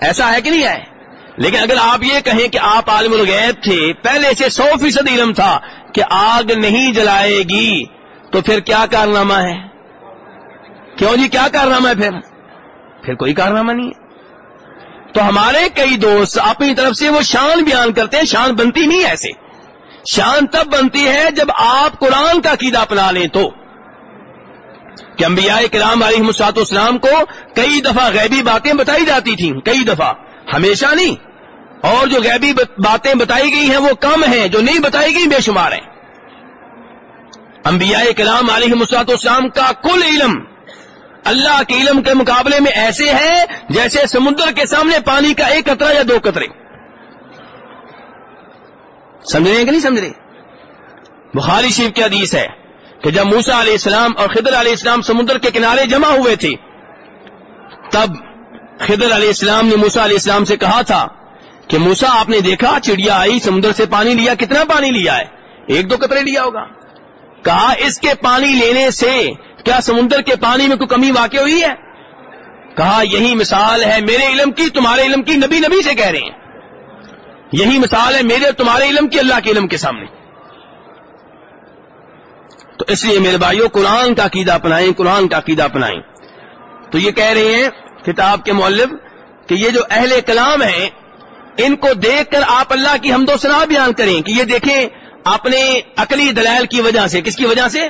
ایسا ہے کہ نہیں ہے؟ لیکن اگر آپ یہ کہیں کہ آپ عالم الغیب تھے، پہلے سے سو فیصد علم تھا کہ آگ نہیں جلائے گی، تو پھر کیا کارنامہ ہے؟ کیوں جی؟ کیا کارنامہ ہے پھر؟ پھر کوئی کارنامہ نہیں ہے۔ تو ہمارے کئی دوست اپنی طرف سے وہ شان بیان کرتے ہیں، شان بنتی نہیں ایسے۔ شان تب بنتی ہے جب آپ قرآن کا عقیدہ اپنا لیں تو۔ کہ انبیاء کرام علیہ مساط اسلام کو کئی دفعہ غیبی باتیں بتائی جاتی تھیں، کئی دفعہ۔ ہمیشہ نہیں۔ اور جو غیبی باتیں بتائی گئی ہیں وہ کم ہیں، جو نہیں بتائی گئی بے شمار ہیں۔ انبیاء کلام علیہ مسلاط اسلام کا کل علم اللہ کے علم کے مقابلے میں ایسے ہے جیسے سمندر کے سامنے پانی کا ایک قطرہ یا دو قطرے۔ سمجھ رہے ہیں کہ نہیں سمجھ رہے بخاری شیف کی حدیث ہے کہ جب موسا علیہ السلام اور خضر علیہ السلام سمندر کے کنارے جمع ہوئے تھے، تب خضر علیہ السلام نے موسا علیہ السلام سے کہا تھا کہ موسا آپ نے دیکھا، چڑیا آئی، سمندر سے پانی لیا، کتنا پانی لیا ہے؟ ایک دو قطرے لیا ہوگا۔ کہا، اس کے پانی لینے سے کیا سمندر کے پانی میں کوئی کمی واقع ہوئی ہے؟ کہا، یہی مثال ہے میرے علم کی، تمہارے علم کی نبی نبی سے کہہ رہے ہیں۔ یہی مثال ہے میرے، تمہارے علم کی، اللہ کے علم کے سامنے۔ تو اس لیے میرے بھائیوں قرآن کا عقیدہ اپنائیں، قرآن کا عقیدہ اپنائیں۔ تو یہ کہہ رہے ہیں کتاب کے مولب کہ یہ جو اہل کلام ہیں ان کو دیکھ کر آپ اللہ کی حمد و سنا بیان کریں کہ یہ دیکھیں اپنے عقلی دلائل کی وجہ سے، کس کی وجہ سے؟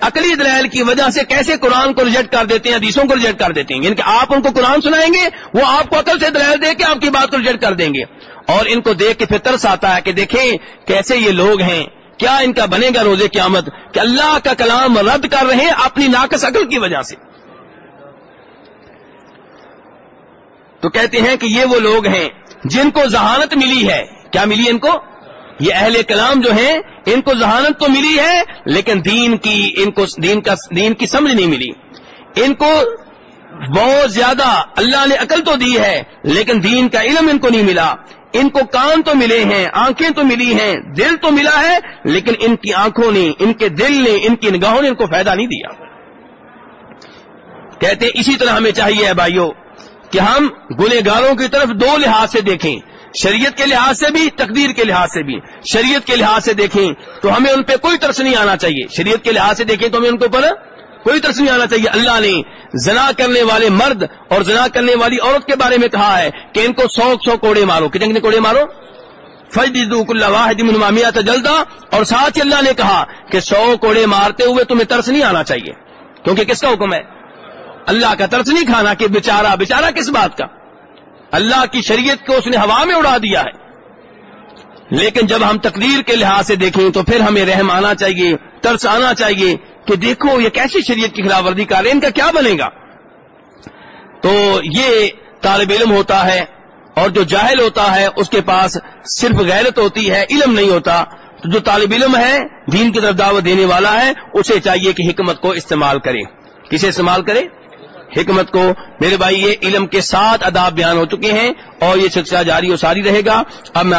عقلی دلائل کی وجہ سے کیسے قرآن کو ریجیکٹ کر دیتے ہیں، حدیثوں کو ریجیکٹ کر دیتے ہیں۔ یعنی کہ آپ ان کو قرآن سنائیں گے، وہ آپ کو عقل سے دلائل دے کے آپ کی بات کو ریجیکٹ کر دیں گے۔ اور ان کو دیکھ کے پھر ترس آتا ہے کہ دیکھیں کیسے یہ لوگ ہیں، کیا ان کا بنے گا روزے قیامت، کہ اللہ کا کلام رد کر رہے ہیں اپنی ناقص عقل کی وجہ سے۔ تو کہتے ہیں کہ یہ وہ لوگ ہیں جن کو ذہانت ملی ہے کیا ملی ان کو؟ یہ اہل کلام جو ہیں، ان کو ذہانت تو ملی ہے، لیکن دین کی، ان کو دین کا، دین کی سمجھ نہیں ملی۔ ان کو بہت زیادہ اللہ نے عقل تو دی ہے، لیکن دین کا علم ان کو نہیں ملا۔ ان کو کان تو ملے ہیں، آنکھیں تو ملی ہیں، دل تو ملا ہے، لیکن ان کی آنکھوں نے، ان کے دل نے، ان کی نگاہوں نے ان کو فائدہ نہیں دیا۔ کہتے اسی طرح ہمیں چاہیے بھائیوں کہ ہم گنہ گاروں کی طرف دو لحاظ سے دیکھیں، شریعت کے لحاظ سے بھی، تقدیر کے لحاظ سے بھی۔ شریعت کے لحاظ سے دیکھیں تو ہمیں ان پہ کوئی ترس نہیں آنا چاہیے۔ شریعت کے لحاظ سے دیکھیں تو ہمیں ان کے اوپر کوئی ترس نہیں آنا چاہیے۔ اللہ نے زنا کرنے والے مرد اور زنا کرنے والی عورت کے بارے میں کہا ہے کہ ان کو سو سو کوڑے مارو۔ کتنے کتنے کوڑے مارو؟ اللہ واحد منوامیہ جلدا اور ساتھ ہی اللہ نے کہا کہ سو کوڑے مارتے ہوئے تمہیں ترس نہیں آنا چاہیے۔ کیونکہ کس کا حکم ہے؟ اللہ کا ترس نہیں کھانا کہ بےچارا بےچارا کس بات کا؟ اللہ کی شریعت کو اس نے ہوا میں اڑا دیا ہے۔ لیکن جب ہم تقدیر کے لحاظ سے دیکھیں تو پھر ہمیں رحم آنا چاہیے، ترس آنا چاہیے کہ دیکھو یہ کیسی شریعت کی خلاف ورزی کر رہے ان کا کیا بنے گا۔ تو یہ طالب علم ہوتا ہے اور جو جاہل ہوتا ہے، اس کے پاس صرف غیرت ہوتی ہے، علم نہیں ہوتا۔ تو جو طالب علم ہے، دین کی طرف دعوت دینے والا ہے، اسے چاہیے کہ حکمت کو استعمال کرے۔ کسے استعمال کرے؟ حکمت کو۔ میرے بھائی، یہ علم کے ساتھ اداب بیان ہو چکے ہیں اور یہ سلسلہ جاری و ساری رہے گا۔ اب میں